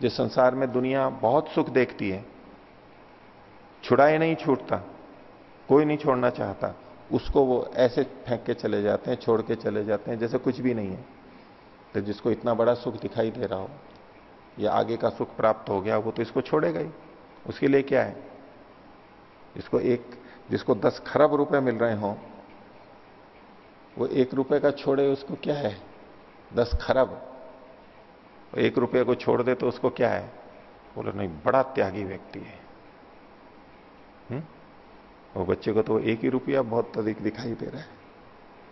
जिस संसार में दुनिया बहुत सुख देखती है, छुड़ाए नहीं छूटता, कोई नहीं छोड़ना चाहता, उसको वो ऐसे फेंक के चले जाते हैं, छोड़ के चले जाते हैं, जैसे कुछ भी नहीं है। तो जिसको इतना बड़ा सुख दिखाई दे रहा हो या आगे का सुख प्राप्त हो गया, वो तो इसको छोड़ेगा ही। उसके लिए क्या है? इसको एक, जिसको दस खरब रुपए मिल रहे हो, वो एक रुपए का छोड़े, उसको क्या है? दस खरब। एक रुपये को छोड़ दे तो उसको क्या है? बोले, नहीं, बड़ा त्यागी व्यक्ति है। हुँ? वो बच्चे को तो एक ही रुपया बहुत अधिक दिखाई दे रहा है,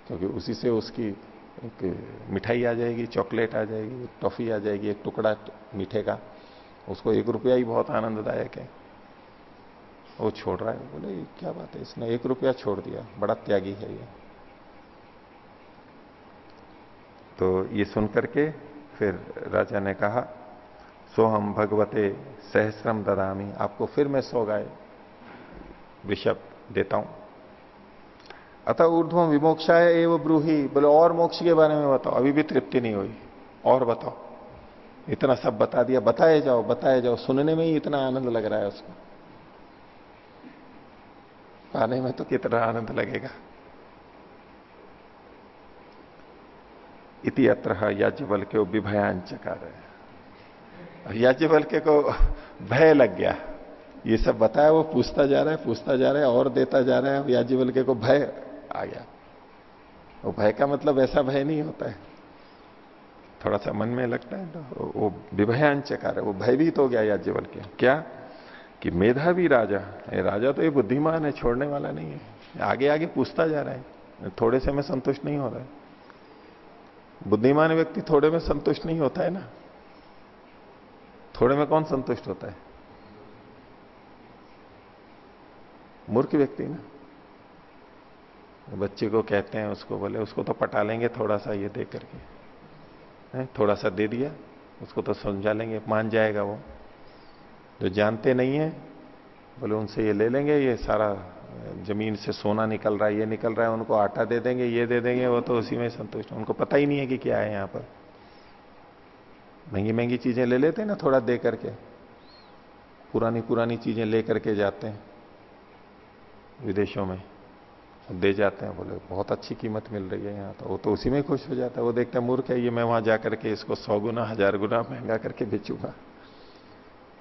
क्योंकि उसी से उसकी एक मिठाई आ जाएगी, चॉकलेट आ जाएगी टॉफी आ जाएगी, एक टुकड़ा मीठे का। उसको एक रुपया ही बहुत आनंददायक है। वो छोड़ रहा है। बोले, क्या बात है, इसने एक रुपया छोड़ दिया। बड़ा त्यागी है ये। तो ये सुन करके फिर राजा ने कहा सो हम भगवते सहस्रम ददामी। आपको फिर मैं सो गाय वृषभ देता हूँ। अतः ऊर्ध्व विमोक्षा है एवं ब्रूही। बोले, और मोक्ष के बारे में बताओ। अभी भी तृप्ति नहीं हुई। और बताओ। इतना सब बता दिया। बताए जाओ बताए जाओ। सुनने में ही इतना आनंद लग रहा है उसको। पाने में तो कितना आनंद लगेगा। इति अत्र याज्ञवल के विभयान चकार याज्ञवल के को भय लग गया। ये सब बताया, वो पूछता जा रहा है, पूछता जा रहा है, और देता जा रहा है। याजीवल के को भय आ गया। वो भय का मतलब ऐसा भय नहीं होता है। थोड़ा सा मन में लगता है तो वो विभयांचकार है, वो भयभीत हो गया याज्ञवल के। क्या? कि मेधावी राजा, ये राजा तो ये बुद्धिमान है, छोड़ने वाला नहीं है। आगे आगे पूछता जा रहा है। थोड़े से में संतुष्ट नहीं हो रहा है। बुद्धिमान व्यक्ति थोड़े में संतुष्ट नहीं होता है ना। थोड़े में कौन संतुष्ट होता है? मूर्ख व्यक्ति ना। बच्चे को कहते हैं उसको, बोले, उसको तो पटा लेंगे थोड़ा सा ये देख करके। है? थोड़ा सा दे दिया, उसको तो समझा लेंगे, मान जाएगा वो। जो जानते नहीं है, बोले, उनसे ये ले लेंगे, ये सारा ज़मीन से सोना निकल रहा है, ये निकल रहा है, उनको आटा दे देंगे, ये दे देंगे, वो तो उसी में संतुष्ट उनको पता ही नहीं है कि क्या है यहाँ पर। महँगी महँगी चीज़ें ले लेते हैं ना थोड़ा दे करके। पुरानी पुरानी चीज़ें ले करके जाते हैं विदेशों में। दे जाते हैं बोले, बहुत अच्छी कीमत मिल रही है यहाँ तो। वो तो उसी में खुश हो जाता है। वो देखते हैं, मूर्ख है ये, मैं वहाँ जाकर के इसको सौ गुना, हज़ार गुना महँगा करके बेचूँगा।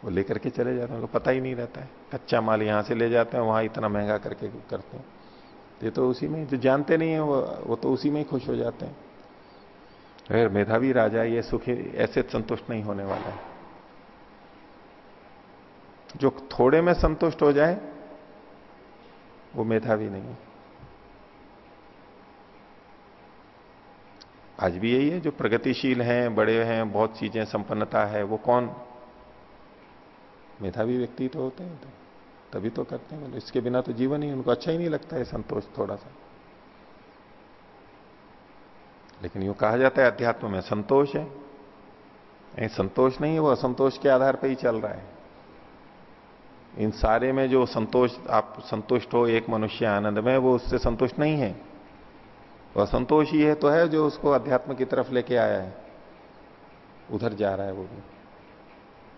वो लेकर के चले जाते हैं। उनको पता ही नहीं रहता है। कच्चा माल यहाँ से ले जाते हैं, वहाँ इतना महँगा करके करते हैं। ये तो उसी में, जो जानते नहीं है वो वो तो उसी में ही खुश हो जाते हैं। अगर मेधावी राजा, ये सुखी, ऐसे संतुष्ट नहीं होने वाला है। जो थोड़े में संतुष्ट हो जाए, वो मेधावी नहीं है। आज भी यही है, जो प्रगतिशील हैं, बड़े हैं, बहुत चीज़ें, संपन्नता है, वो कौन? मेधावी व्यक्ति तो होते हैं तो तभी तो करते हैं इसके बिना तो जीवन ही, उनको अच्छा ही नहीं लगता है संतोष थोड़ा सा। लेकिन यूँ कहा जाता है, अध्यात्म में संतोष है। संतोष नहीं है, वो असंतोष के आधार पर ही चल रहा है। इन सारे में जो संतोष, आप संतुष्ट हो, एक मनुष्य आनंद में, वो उससे संतुष्ट नहीं है। वो असंतोष ही है तो है जो उसको अध्यात्म की तरफ़ लेके आया है। उधर जा रहा है वो भी।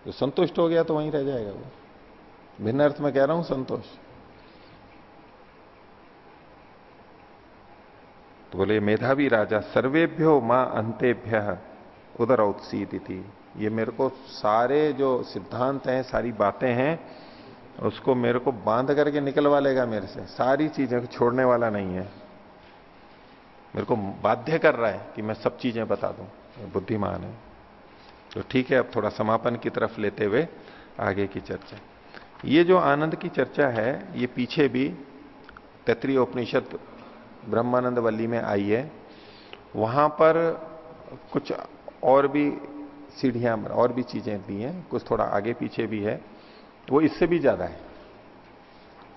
तो संतुष्ट हो गया तो वहीं रह जाएगा वो। भिन्न अर्थ में कह रहा हूँ, संतोष। तो बोले, मेधावी राजा, सर्वेभ्यो माँ अंतेभ्य उधर औत्सीत थी ये मेरे को सारे जो सिद्धांत हैं, सारी बातें हैं, उसको मेरे को बाँध करके निकलवा लेगा मेरे से। सारी चीज़ें छोड़ने वाला नहीं है। मेरे को बाध्य कर रहा है कि मैं सब चीज़ें बता दूँ। बुद्धिमान है। तो ठीक है, अब थोड़ा समापन की तरफ़ लेते हुए आगे की चर्चा। ये जो आनंद की चर्चा है, ये पीछे भी तैतरीय उपनिषद ब्रह्मानंद वल्ली में आई है। वहाँ पर कुछ और भी सीढ़ियाँ, और भी चीज़ें दी हैं, कुछ थोड़ा आगे पीछे भी है। वो इससे भी ज़्यादा है।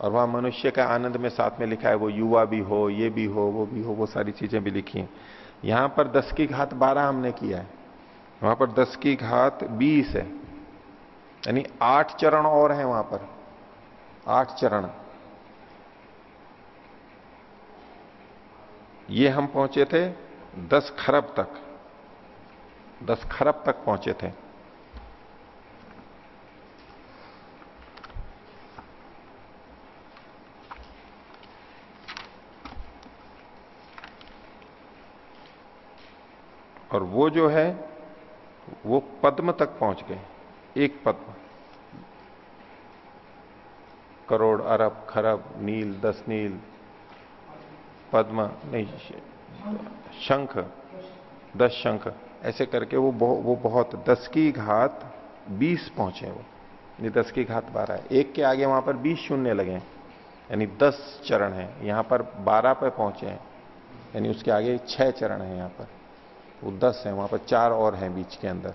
और वहाँ मनुष्य का आनंद में साथ में लिखा है, वो युवा भी हो, ये भी हो, वो भी हो, वो सारी चीज़ें भी लिखी हैं। यहाँ पर दस की घात बारह हमने किया है। वहाँ पर दस की घात बीस है। यानी आठ चरण और हैं वहाँ पर। आठ चरण। ये हम पहुँचे थे दस खरब तक। दस खरब तक पहुँचे थे। और वो जो है, वो पद्म तक पहुँच गए, एक पद्म। करोड़ अरब, खरब, नील, दस नील, पद्म, नहीं, शंख, दस शंख, ऐसे करके वो बहुत वो बहुत, दस की घात बीस पहुँचे वो। नहीं, दस की घात बारह है। एक के आगे वहाँ पर बीस शून्य लगे यानी दस चरण है। यहाँ पर बारह पे पहुँचे हैं, यानी उसके आगे छह चरण है यहाँ पर। वो दस है वहाँ पर चार और हैं बीच के अंदर।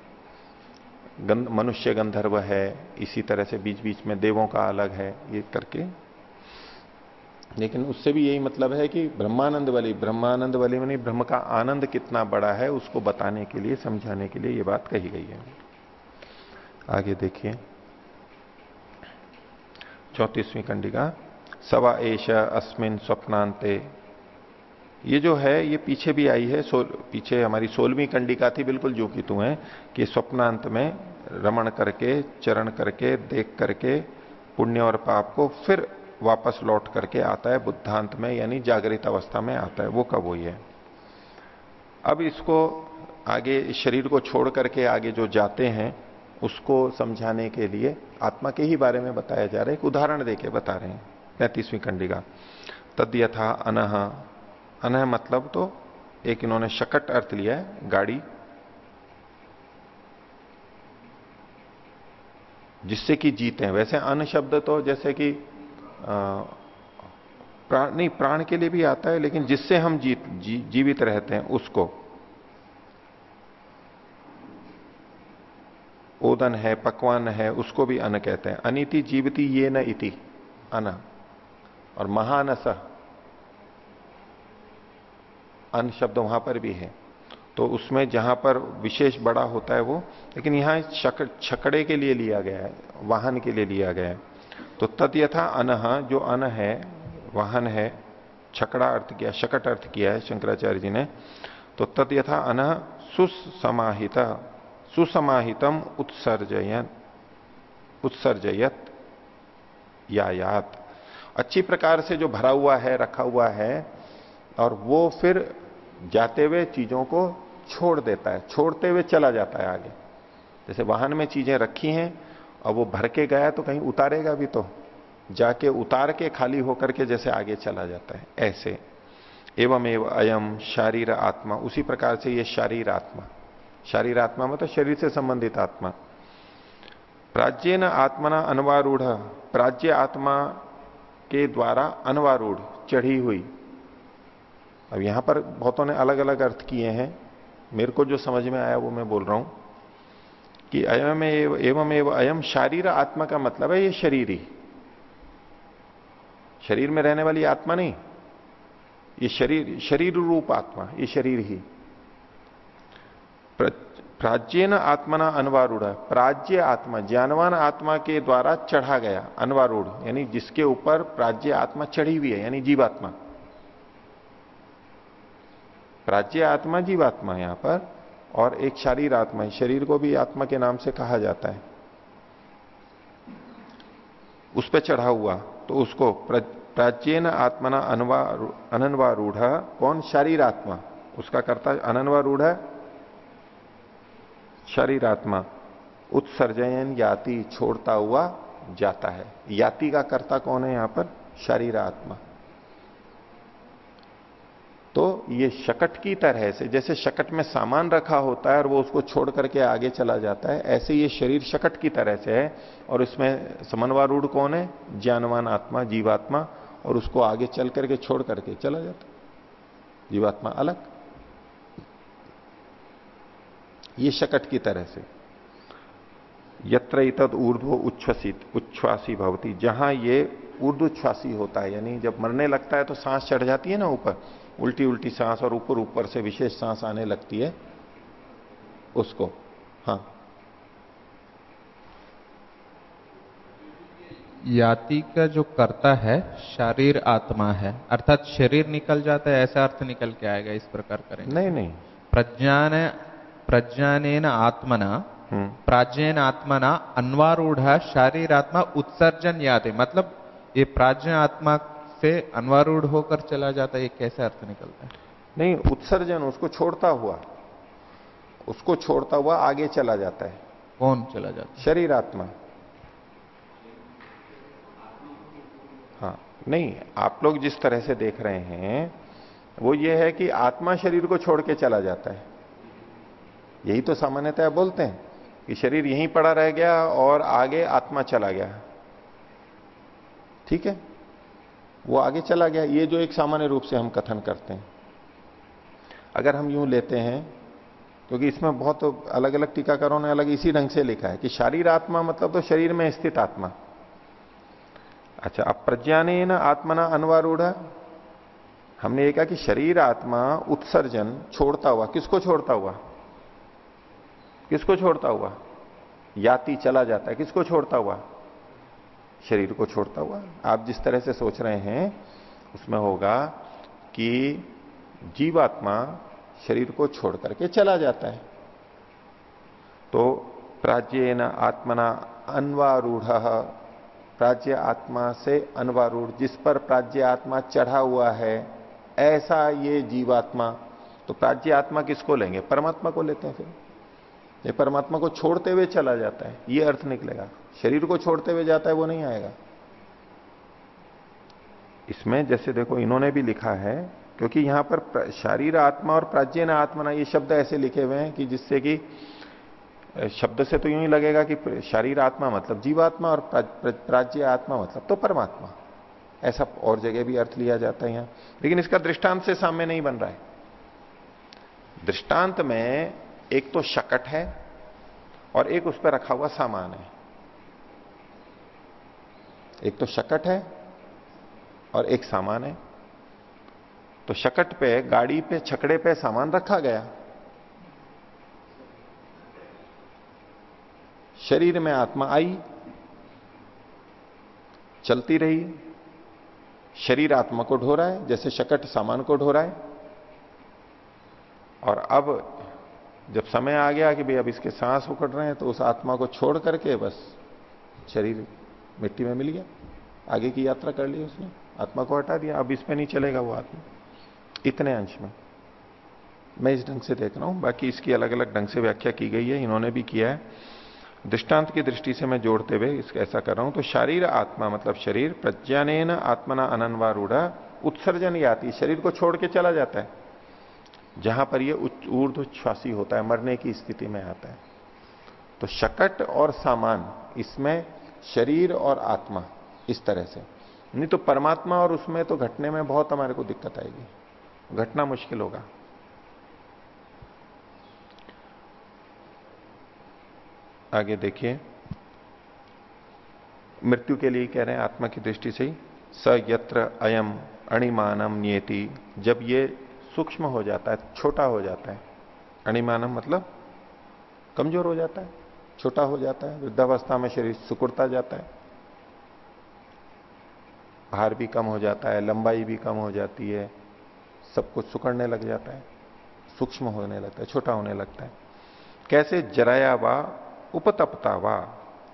गंध, मनुष्य गंधर्व है इसी तरह से बीच बीच में देवों का अलग है ये करके। लेकिन उससे भी यही मतलब है कि ब्रह्मानंद वाली ब्रह्मानंद वाली में ब्रह्म का आनंद कितना बड़ा है उसको बताने के लिए समझाने के लिए ये बात कही गई है। आगे देखिए। चौतीसवीं कंडिका सवा एश अस्मिन स्वप्नांते ये जो है ये पीछे भी आई है सोल, पीछे हमारी सोलहवीं कंडिका थी बिल्कुल जो कि तू है कि स्वप्नांत में रमण करके चरण करके देख करके पुण्य और पाप को फिर वापस लौट करके आता है बुद्धांत में यानी जागृत अवस्था में आता है वो कब हुई है? अब इसको आगे शरीर को छोड़ करके आगे जो जाते हैं उसको समझाने के लिए आत्मा के ही बारे में बताया जा रहा है एक उदाहरण देके बता रहे हैं पैंतीसवीं खंडिका तद यथा अनह अनह मतलब तो एक इन्होंने शकट अर्थ लिया है गाड़ी। जिससे कि जीते हैं। वैसे अन शब्द तो जैसे कि प्राण नहीं प्राण के लिए भी आता है लेकिन जिससे हम जीत जी, जीवित रहते हैं उसको। ओदन है पकवान है उसको भी अन कहते हैं। अनिति जीवती ये न इति अन। और महानस अन शब्द वहाँ पर भी है। तो उसमें जहाँ पर विशेष बड़ा होता है वो, लेकिन यहाँ छकड़े के लिए लिया गया है, वाहन के लिए लिया गया है। तो तद यथा अनह, जो अन है, वाहन है, छकड़ा अर्थ किया, शकट अर्थ किया है, शंकराचार्य जी ने। तो तद यथा अनह, सुसमाहित, सुसमाहितम उत्सर्जयन, उत्सर्जयत, यायात। अच्छी प्रकार से जो भरा हुआ है, रखा हुआ है, और वो फिर जाते हुए चीज़ों को छोड़ देता है, छोड़ते हुए चला जाता है आगे। जैसे वाहन में चीज़ें रखी हैं और वो भर के गया तो कहीं उतारेगा भी तो। जाके उतार के खाली होकर के जैसे आगे चला जाता है, ऐसे। एवं एवं अयम शारीर आत्मा, उसी प्रकार से ये शारीर आत्मा। शारीर आत्मा मतलब शरीर से संबंधित आत्मा। प्राज्य न आत्मना अनवारूढ़ प्राज्य आत्मा के द्वारा अनवारूढ़, चढ़ी हुई। अब यहाँ पर बहुतों ने अलग अलग अर्थ किए हैं। मेरे को जो समझ में आया वो मैं बोल रहा हूँ कि अयम एवं एवं अयम शारीर आत्मा का मतलब है ये शरीर। ही शरीर में रहने वाली आत्मा नहीं। ये शरीर शरीर रूप आत्मा, ये शरीर ही। प्राज्यन आत्मना अनवारूढ़ प्राज्य आत्मा, ज्ञानवान आत्मा के द्वारा चढ़ा गया, अनवारूढ़, यानी जिसके ऊपर प्राज्य आत्मा चढ़ी हुई है, यानी जीवात्मा। प्राच्य आत्मा जीवात्मा यहाँ पर, और एक शारीर आत्मा है। शरीर को भी आत्मा के नाम से कहा जाता है। उस पर चढ़ा हुआ तो उसको प्राचीन आत्मना अनन्वारूढ़ कौन? शारीर आत्मा। उसका कर्ता है। शरीर आत्मा। उत्सर्जयन याति छोड़ता हुआ जाता है। याति का कर्ता कौन है यहाँ पर? शरीर आत्मा। तो ये शकट की तरह से, जैसे शकट में सामान रखा होता है और वो उसको छोड़ करके आगे चला जाता है, ऐसे ये शरीर शकट की तरह से है। और इसमें समन्वारूढ़ कौन है? ज्ञानवान आत्मा, जीवात्मा, और उसको आगे चल करके, छोड़ करके चला जाता जीवात्मा अलग। ये शकट की तरह से। यत्र इतद ऊर्ध्व उच्छ्वसित, उच्छ्वासी भवती। जहाँ ये ऊर्ध्वच्छ्वासी होता है, यानी जब मरने लगता है तो सांस चढ़ जाती है ना ऊपर उल्टी उल्टी सांस और ऊपर ऊपर से विशेष सांस आने लगती है उसको। हाँ। याति का जो करता है शरीर आत्मा है अर्थात शरीर निकल जाता है ऐसा अर्थ निकल के आएगा इस प्रकार करें नहीं नहीं। प्रज्ञान प्रज्ञान आत्मना हम्म। प्राज्ञन आत्मना अनवारूढ़ शारीर आत्मा उत्सर्जन याद मतलब ये प्राज्ञ आत्मा से अनवारूढ़ होकर चला जाता है ये कैसे अर्थ निकलता है? नहीं उत्सर्जन उसको छोड़ता हुआ उसको छोड़ता हुआ आगे चला जाता है। कौन चला जाता है? शरीर आत्मा। हाँ नहीं आप लोग जिस तरह से देख रहे हैं वो ये है कि आत्मा शरीर को छोड़ के चला जाता है। यही तो सामान्यतः बोलते हैं कि शरीर यहीं पड़ा रह गया और आगे आत्मा चला गया। ठीक है? वो आगे चला गया। ये जो एक सामान्य रूप से हम कथन करते हैं। अगर हम यूँ लेते हैं, क्योंकि इसमें बहुत अलग अलग टीकाकारों ने अलग इसी ढंग से लिखा है कि शारीर आत्मा मतलब तो शरीर में स्थित आत्मा। अच्छा अब प्रज्ञान आत्मना अनवारूढ़। हमने ये कहा कि शरीर आत्मा उत्सर्जन छोड़ता हुआ, किसको छोड़ता हुआ? किसको छोड़ता हुआ? याति चला जाता है, किसको छोड़ता हुआ? शरीर को छोड़ता हुआ। आप जिस तरह से सोच रहे हैं, उसमें होगा कि जीवात्मा शरीर को छोड़ करके चला जाता है। तो प्राज्य न आत्मना अनवारूढ़, प्राज्य आत्मा से अनवारूढ़, जिस पर प्राज्य आत्मा चढ़ा हुआ है, ऐसा ये जीवात्मा। तो प्राज्य आत्मा किसको लेंगे? परमात्मा को लेते हैं फिर। ये परमात्मा को छोड़ते हुए चला जाता है, ये अर्थ निकलेगा। शरीर को छोड़ते हुए जाता है, वो नहीं आएगा। इसमें जैसे देखो, इन्होंने भी लिखा है, क्योंकि यहाँ पर शारीर आत्मा और प्राचीन आत्मा ना ये शब्द ऐसे लिखे हुए हैं कि जिससे कि शब्द से तो यूँ ही लगेगा कि शारीर आत्मा मतलब जीवात्मा और प्राज्य आत्मा मतलब तो परमात्मा। ऐसा और जगह भी अर्थ लिया जाता है यहाँ। लेकिन इसका दृष्टांत से सामने नहीं बन रहा है। दृष्टांत में एक तो शकट है और एक उस पर रखा हुआ सामान है। एक तो शकट है और एक सामान है। तो शकट पे, गाड़ी पे, छकड़े पे सामान रखा गया। शरीर में आत्मा आई, चलती रही। शरीर आत्मा को ढो रहा है, जैसे शकट सामान को ढो रहा है। और अब जब समय आ गया कि भाई अब इसके सांस उकड़ रहे हैं तो उस आत्मा को छोड़ करके बस शरीर मिट्टी में मिल गया। आगे की यात्रा कर ली उसने, आत्मा को हटा दिया। अब इसमें नहीं चलेगा वो आत्मा। इतने अंश में। मैं इस ढंग से देख रहा हूँ, बाकी इसकी अलग अलग ढंग से व्याख्या की गई है, इन्होंने भी किया है। दृष्टांत की दृष्टि से मैं जोड़ते हुए इसका ऐसा कर रहा हूँ तो शारीर आत्मा मतलब शरीर प्रज्ञान आत्मना अनन्वारूढ़ा, उत्सर्जन आती शरीर को छोड़ के चला जाता है। जहाँ पर ये ऊर्ध्वश्वासी होता है, मरने की स्थिति में आता है। तो शकट और सामान, इसमें शरीर और आत्मा, इस तरह से। नहीं तो परमात्मा और उसमें तो घटने में बहुत हमारे को दिक्कत आएगी। घटना मुश्किल होगा। आगे देखिए। मृत्यु के लिए कह रहे हैं, आत्मा की दृष्टि से ही। स यत्र अयम अणिमानम नियति जब ये सूक्ष्म हो जाता है, छोटा हो जाता है। अणिमानम मतलब कमज़ोर हो जाता है, छोटा हो जाता है, वृद्धावस्था में शरीर सुकुड़ता जाता है। भार भी कम हो जाता है, लंबाई भी कम हो जाती है, सब कुछ सुकड़ने लग जाता है, सूक्ष्म होने लगता है, छोटा होने लगता है। कैसे जराया वा, उपतपता वा,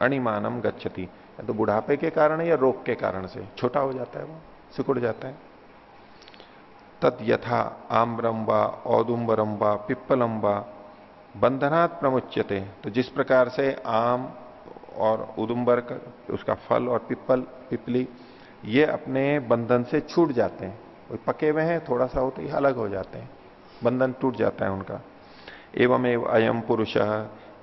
अणिमानम गच्छति। तो बुढ़ापे के कारण या रोग के कारण से, छोटा हो जाता है वो, सिकुड़ जाता है। तद यथा आम्रम व औदुम्बरम व पिप्पलम व बंधनात् प्रमुच्यते। तो जिस प्रकार से आम और उदुम्बर उसका फल और पिप्पल पिपली ये अपने बंधन से छूट जाते हैं। वो पके हुए हैं थोड़ा सा होते ही अलग हो जाते हैं। बंधन टूट जाता है उनका। एवं एवं अयम पुरुष,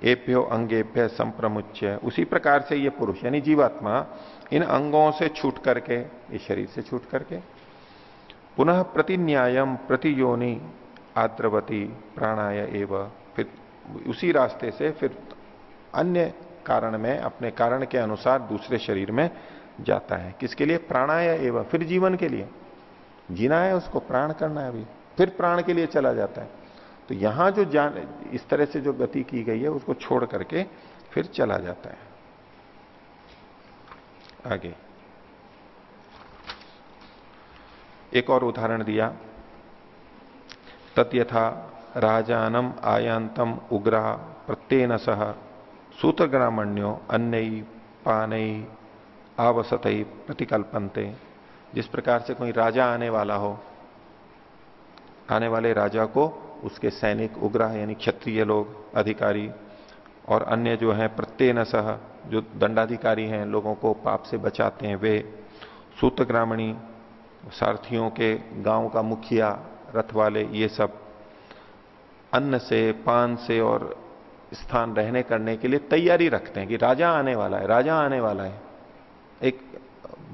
एभ्यो अंगेभ्य संप्रमुच्य। उसी प्रकार से ये पुरुष, यानी जीवात्मा, इन अंगों से छूट करके, इस शरीर से छूट करके पुनः प्रतिन्यायम प्रतियोनि आद्रवती प्राणाय एव। फिर उसी रास्ते से फिर अन्य कारण में, अपने कारण के अनुसार दूसरे शरीर में जाता है। किसके लिए? प्राणाय एवं। फिर जीवन के लिए। जीना है, उसको प्राण करना है अभी। फिर प्राण के लिए चला जाता है। तो यहाँ जो जान, इस तरह से जो गति की गई है, उसको छोड़ करके फिर चला जाता है। आगे। एक और उदाहरण दिया। तत्यथा राजानम आयांतम उग्रह प्रत्येन सह सूत्रग्रामण्यो अन्य पानई आवसत प्रतिकल्पनते। जिस प्रकार से कोई राजा आने वाला हो, आने वाले राजा को उसके सैनिक, उग्रह यानी क्षत्रिय लोग, अधिकारी और अन्य जो हैं, प्रत्येन सह जो दंडाधिकारी हैं, लोगों को पाप से बचाते हैं, वे सूत्र सूत्रग्रामणी सारथियों के गाँव का मुखिया रथ वाले ये सब अन्न से, पान से और स्थान रहने करने के लिए तैयारी रखते हैं कि राजा आने वाला है, राजा आने वाला है। एक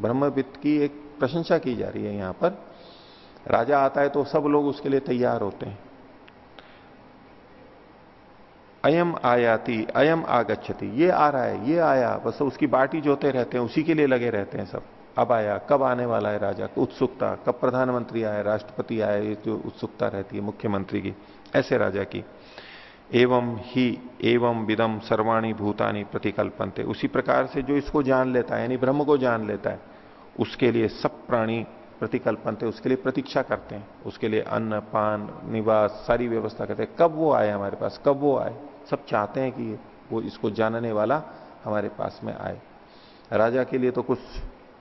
ब्रह्मविद की एक प्रशंसा की जा रही है यहाँ पर। राजा आता है तो सब लोग उसके लिए तैयार होते हैं। अयम आयाति, अयम आगच्छति, ये आ रहा है, ये आया, बस उसकी बाटी जोते रहते हैं, उसी के लिए लगे रहते हैं सब। अब आया, कब आने वाला है राजा? उत्सुकता, कब प्रधानमंत्री आए, राष्ट्रपति आए, ये जो उत्सुकता रहती है मुख्यमंत्री की, ऐसे राजा की। एवं ही, एवं विदम सर्वाणी भूतानी प्रतिकल्पनते। उसी प्रकार से जो इसको जान लेता है, यानी ब्रह्म को जान लेता है, उसके लिए सब प्राणी प्रतिकल्पनते, उसके लिए प्रतीक्षा करते हैं। उसके लिए अन्न, पान, निवास, सारी व्यवस्था करते हैं। कब वो आए हमारे पास? कब वो आए? सब चाहते हैं कि वो इसको जानने वाला हमारे पास में आए। राजा के लिए तो कुछ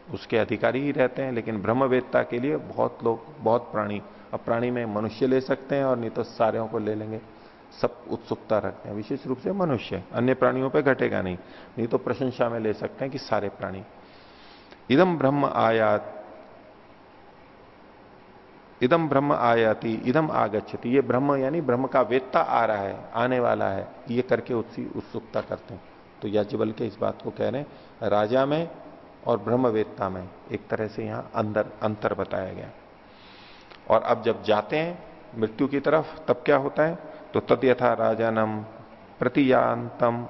उसके अधिकारी ही रहते हैं, लेकिन ब्रह्मवेदता के लिए बहुत लोग, बहुत प्राणी, अब प्राणी में मनुष्य ले सकते हैं और नहीं तो सारे को ले लेंगे। सब उत्सुकता रखते हैं, विशेष रूप से मनुष्य। अन्य प्राणियों पर घटेगा नहीं नहीं तो प्रशंसा में ले सकते हैं कि सारे प्राणी। इदम ब्रह्म आयात इदम ब्रह्म आयाति इदम आगच्छति। ये ब्रह्म यानी ब्रह्म का वेत्ता आ रहा है, आने वाला है। ये करके उसकी उत्सुकता करते हैं। तो याचिबल के इस बात को कह रहे हैं, राजा में और ब्रह्मवेत्ता में एक तरह से यहाँ अंदर, अंतर बताया गया। और अब जब जाते हैं मृत्यु की तरफ़, तब क्या होता है? तो तद यथा राजानम प्रतियांतम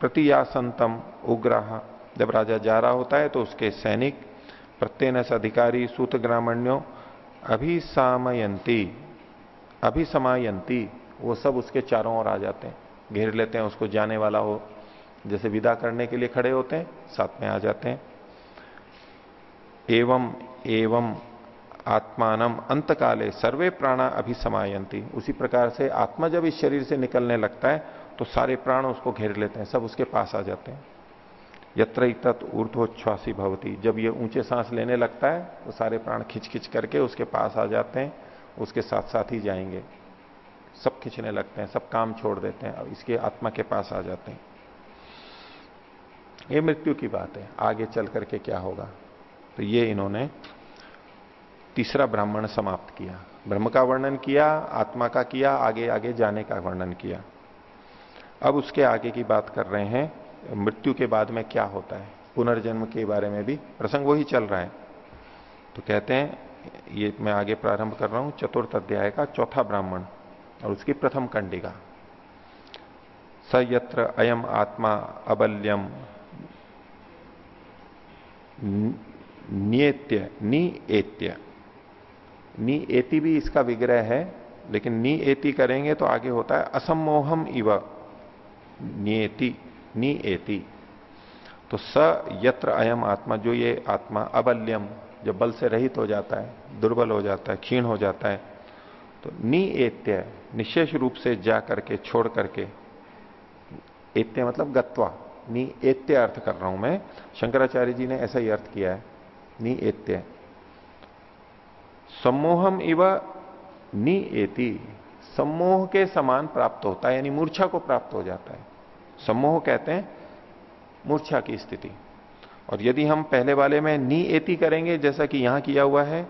प्रतियासंतम उग्रह। जब राजा जा रहा होता है तो उसके सैनिक प्रत्येनस अधिकारी, सूत ग्रामण्यों अभिसामयंती अभिसमायंती वो सब उसके चारों ओर आ जाते हैं। घेर लेते हैं, उसको जाने वाला हो जैसे विदा करने के लिए खड़े होते हैं, साथ में आ जाते हैं। एवं एवं आत्मान अंत काले सर्वे प्राणा अभिसमायंती उसी प्रकार से आत्मा जब इस शरीर से निकलने लगता है तो सारे प्राण उसको घेर लेते हैं, सब उसके पास आ जाते हैं। यत्र तत् ऊर्ध्वोच्छ्वासी भवती। जब ये ऊँचे सांस लेने लगता है तो सारे प्राण खिंच खिंच करके उसके पास आ जाते हैं, उसके साथ साथ ही जाएँगे। सब खिंचने लगते हैं, सब काम छोड़ देते हैं, अब इसके आत्मा के पास आ जाते हैं। ये मृत्यु की बात है। आगे चल करके क्या होगा? तो ये इन्होंने तीसरा ब्राह्मण समाप्त किया। ब्रह्म का वर्णन किया, आत्मा का किया, आगे आगे जाने का वर्णन किया। अब उसके आगे की बात कर रहे हैं, मृत्यु के बाद में क्या होता है? पुनर्जन्म के बारे में भी प्रसंग वही चल रहा है। तो कहते हैं, ये मैं आगे प्रारंभ कर रहा हूँ, चतुर्थ अध्याय का चौथा ब्राह्मण और उसकी प्रथम कंडिका। स यत्र अयम आत्मा अबल्यम नियत्य, नी एत्य। नी एति भी इसका विग्रह है, लेकिन नी एति करेंगे तो आगे होता है असमोहम इव। नियति, नी एति। तो स यत्र अयम आत्मा, जो ये आत्मा अबल्यम, जब बल से रहित हो जाता है, दुर्बल हो जाता है, क्षीण हो जाता है तो नी एत्य, निशेष रूप से जा करके, छोड़ करके, एत्य मतलब गत्वा। नी एत्य अर्थ कर रहा हूँ मैं। शंकराचार्य जी ने ऐसा ही अर्थ किया है, नी एत्य सम्मोहम इव नी एति। सम्मोह के समान प्राप्त होता है, यानी मूर्छा को प्राप्त हो जाता है। सम्मोह कहते हैं मूर्छा की स्थिति। और यदि हम पहले वाले में नी एति करेंगे, जैसा कि यहाँ किया हुआ है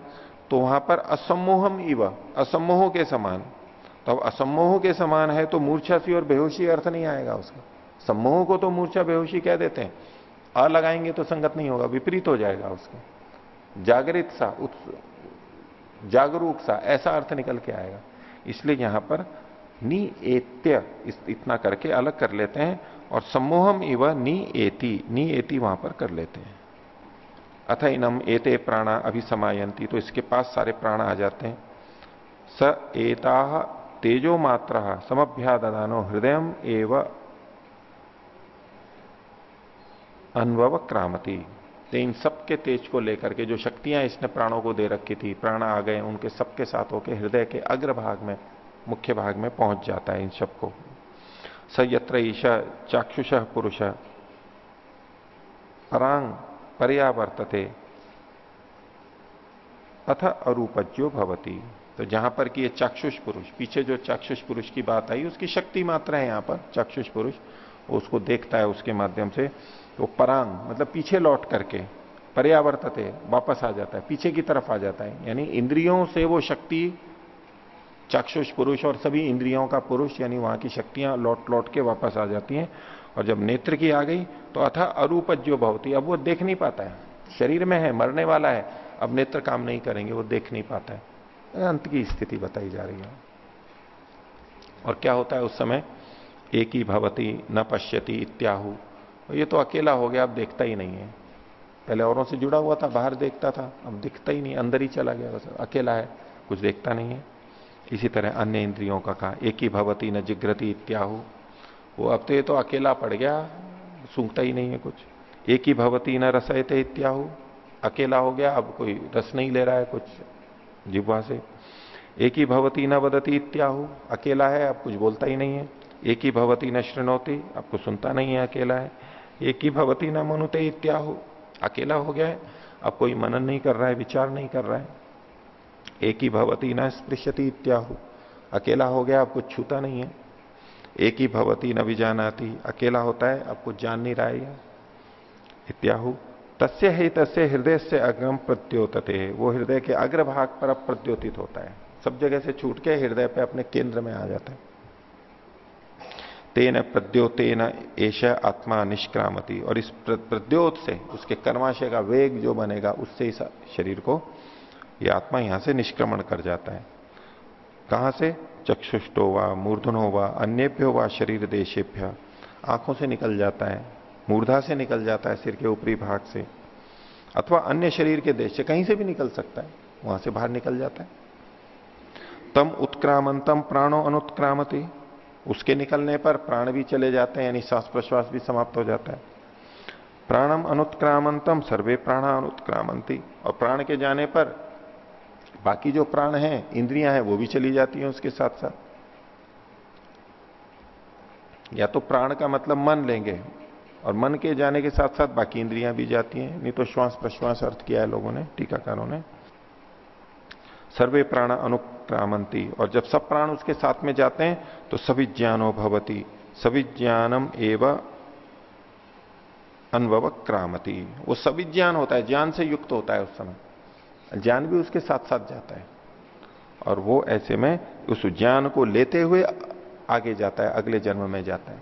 तो वहाँ पर असम्मोहम इव, असम्मोह के समान। तो अब असम्मोह के समान है तो मूर्छा सी और बेहोशी अर्थ नहीं आएगा उसका। सम्मोह को तो मूर्छा बेहोशी कह देते हैं। अ लगाएँगे तो संगत नहीं होगा, विपरीत हो जाएगा उसके। जागृत सा जागरूक सा, ऐसा अर्थ निकल के आएगा। इसलिए यहाँ पर नी एत्य इतना करके अलग कर लेते हैं और सम्मोहम इव नी एति नी एति वहाँ पर कर लेते हैं। अथ इनम एते प्राणा अभी समायंती तो इसके पास सारे प्राण आ जाते हैं। स एता तेजो मात्र समभ्यादानो हृदय एव अनुभव क्रामती। तो इन सबके तेज को लेकर के जो शक्तियाँ इसने प्राणों को दे रखी थी, प्राण आ गए, उनके सबके साथ होके हृदय के अग्रभाग में, मुख्य भाग में पहुँच जाता है इन सबको। स यत्र ईशा चाक्षुष पुरुष। परांग पर्यावर्तते। अथ अरूपज्यो भवती। तो जहाँ पर कि ये चाक्षुष पुरुष, पीछे जो चाक्षुष पुरुष की बात आई, उसकी शक्ति मात्रा है यहाँ पर, चाक्षुष पुरुष उसको देखता है, उसके माध्यम से तो परांग मतलब पीछे लौट करके पर्यावर्तते, वापस आ जाता है, पीछे की तरफ़ आ जाता है। यानी इंद्रियों से वो शक्ति, चाक्षुष पुरुष और सभी इंद्रियों का पुरुष, यानी वहाँ की शक्तियाँ लौट लौट के वापस आ जाती हैं। और जब नेत्र की आ गई तो अथा अरूपज्यो भवती, अब वो देख नहीं पाता है। शरीर में है, मरने वाला है, अब नेत्र काम नहीं करेंगे, वो देख नहीं पाता है। अंत की स्थिति बताई जा रही है। और क्या होता है उस समय? एक ही भवती, न पश्यति इत्याहु। ये तो अकेला हो गया, अब देखता ही नहीं है। पहले औरों से जुड़ा हुआ था, बाहर देखता था, अब दिखता ही नहीं, अंदर ही चला गया, बस अकेला है, कुछ देखता नहीं है। इसी तरह अन्य इंद्रियों का कहा, एक ही भवती न जिग्रति इत्याहु। वो अब तो ये तो अकेला पड़ गया, सूंघता ही नहीं है कुछ। एक ही भवती न रसयते इत्याहु। अकेला हो गया, अब कोई रस नहीं ले रहा है कुछ जिब्वा से। एक ही भवती न बदती इत्याहु। अकेला है, अब कुछ बोलता ही नहीं है। एक ही भवती न श्रृणोती आपको सुनता नहीं है, अकेला है। एक ही भवती न मनुते इत्याहु। अकेला हो गया है। अब कोई मनन नहीं कर रहा है, विचार नहीं कर रहा है। एक ही भवती न स्पृश्यति इत्याहु। अकेला हो गया, अब कुछ छूता नहीं है। एक ही भवती न विजानाती अकेला होता है, अब कुछ जान नहीं रहा है इत्याहु। तस्य ही तस्य हृदय से अग्रम प्रत्योतते वो हृदय के अग्रभाग पर अब प्रत्योतित होता है। सब जगह से छूट के हृदय पे अपने केंद्र में आ जाता है। तेन प्रद्योतेन एश आत्मा निष्क्रामती। और इस प्रद्योत से, उसके कर्माशय का वेग जो बनेगा, उससे इस शरीर को यह आत्मा यहाँ से निष्क्रमण कर जाता है। कहाँ से? चक्षुष्टो व, मूर्धनो व, अन्यभ्यो व, शरीर देशेभ्य। आँखों से निकल जाता है, मूर्धा से निकल जाता है, सिर के ऊपरी भाग से। अथवा अन्य शरीर के देश से कहीं से भी निकल सकता है, वहाँ से बाहर निकल जाता है। तम उत्क्रामंतम प्राणो अनुत्क्रामती। उसके निकलने पर प्राण भी चले जाते हैं, यानी श्वास प्रश्वास भी समाप्त हो जाता है। प्राणम अनुत्क्रामंतम, सर्वे प्राण अनुत्क्रामंती। और प्राण के जाने पर बाकी जो प्राण हैं, इंद्रियाँ हैं, वो भी चली जाती हैं उसके साथ साथ या तो प्राण का मतलब मन लेंगे, और मन के जाने के साथ साथ बाकी इंद्रियाँ भी जाती हैं। नहीं तो श्वास प्रश्वास अर्थ किया है लोगों ने, टीकाकारों ने। सर्वे प्राण अनुक्रामंती और जब सब प्राण उसके साथ में जाते हैं तो सभी ज्ञानो भवती। सभी ज्ञानम एवं अनुभव क्रामती। वो सभी ज्ञान होता है, ज्ञान से युक्त होता है उस समय। ज्ञान भी उसके साथ साथ जाता है। और वो ऐसे में उस ज्ञान को लेते हुए आगे जाता है, अगले जन्म में जाता है।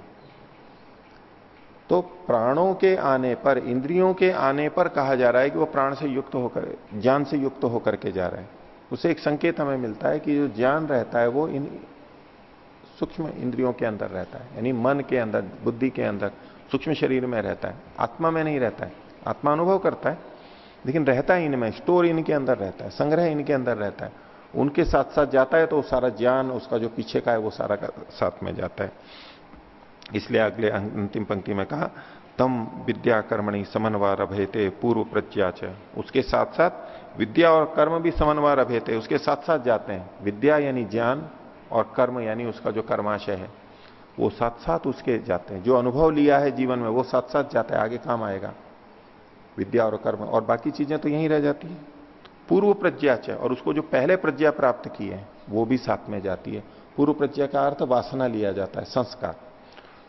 तो प्राणों के आने पर, इंद्रियों के आने पर कहा जा रहा है कि वो प्राण से युक्त होकर, ज्ञान से युक्त होकर के जा रहा है। उसे एक संकेत हमें मिलता है कि जो ज्ञान रहता है वो इन सूक्ष्म इंद्रियों के अंदर रहता है, यानी मन के अंदर, बुद्धि के अंदर, सूक्ष्म शरीर में रहता है, आत्मा में नहीं रहता है। आत्मा अनुभव करता है, लेकिन रहता है इनमें स्टोर इनके अंदर रहता है, संग्रह इनके अंदर रहता है। उनके साथ साथ जाता है तो सारा ज्ञान, उसका जो पीछे का है, वो सारा का साथ में जाता है। इसलिए अगले अंतिम पंक्ति में कहा, तम विद्या कर्मणि समन्वार अभेते पूर्व प्रत्याच उसके साथ साथ विद्या और कर्म भी समन्वार अभेते उसके साथ साथ जाते हैं। विद्या यानी ज्ञान और कर्म यानी उसका जो कर्माशय है, वो साथ साथ उसके जाते हैं। जो अनुभव लिया है जीवन में, वो साथ साथ जाता है, आगे काम आएगा। विद्या और कर्म, और बाकी चीज़ें तो यहीं रह जाती है। पूर्व प्रज्ञा प्रज्ञाच और उसको जो पहले प्रज्ञा प्राप्त की है, वो भी साथ में जाती है। पूर्व प्रज्ञा का अर्थ वासना लिया जाता है, संस्कार।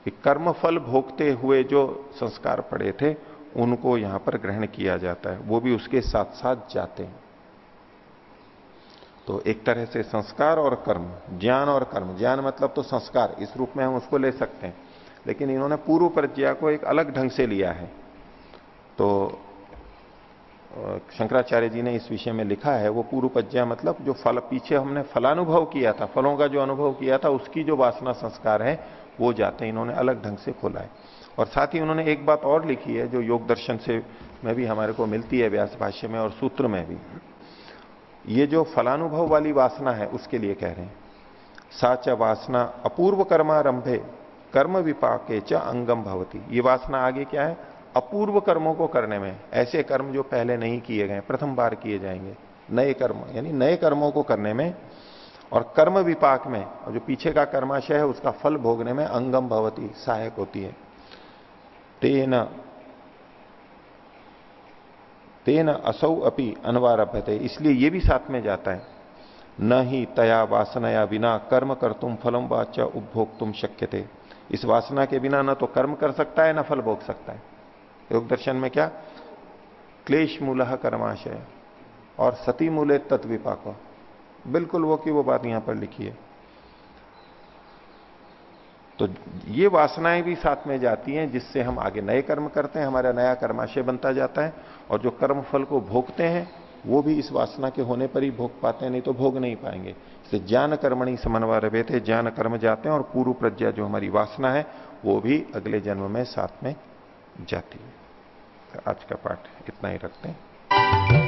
कि कर्म फल भोगते हुए जो संस्कार पड़े थे उनको यहाँ पर ग्रहण किया जाता है। वो भी उसके साथ साथ जाते हैं। तो एक तरह से संस्कार और कर्म, ज्ञान और कर्म। ज्ञान मतलब तो संस्कार, इस रूप में हम उसको ले सकते हैं। लेकिन इन्होंने पूर्व प्रज्ञा को एक अलग ढंग से लिया है। तो शंकराचार्य जी ने इस विषय में लिखा है, वो पूर्व प्रज्ञा मतलब जो फल, पीछे हमने फलानुभव किया था, फलों का जो अनुभव किया था, उसकी जो वासना संस्कार है वो जाते हैं, इन्होंने अलग ढंग से खोला है। और साथ ही उन्होंने एक बात और लिखी है, जो योग दर्शन से में भी हमारे को मिलती है व्यास भाष्य में और सूत्र में भी। ये जो फलानुभव वाली वासना है, उसके लिए कह रहे हैं। साच वासना अपूर्व कर्मारंभे, कर्म विपाके च अंगम भवती। ये वासना आगे क्या है? अपूर्व कर्मों को करने में। ऐसे कर्म जो पहले नहीं किए गए, प्रथम बार किए जाएँगे। नए कर्म, यानी नए कर्मों को करने में और कर्म विपाक में, और जो पीछे का कर्माशय है, उसका फल भोगने में अंगम भवती, सहायक होती है। तेन तेन असौ अपनी अनवारभ्यते इसलिए ये भी साथ में जाता है। न ही तया वासना या बिना कर्म कर तुम फलम वाच उपभोग तुम शक्य थे इस वासना के बिना न तो कर्म कर सकता है, न फल भोग सकता है। योग दर्शन में क्या? क्लेश मूल कर्माशय। और सती मूले तत्विपाक। बिल्कुल वो की वो बात यहाँ पर लिखी है। तो ये वासनाएँ भी साथ में जाती हैं जिससे हम आगे नए कर्म करते हैं, हमारा नया कर्माशय बनता जाता है और जो कर्म फल को भोगते हैं, वो भी इस वासना के होने पर ही भोग पाते हैं, नहीं तो भोग नहीं पाएँगे। इसलिए ज्ञान कर्मणी समन्वय रहे थे ज्ञान कर्म जाते हैं और पूर्व प्रज्ञा जो हमारी वासना है, वो भी अगले जन्म में साथ में जाती है। तो आज का पाठ इतना ही रखते हैं।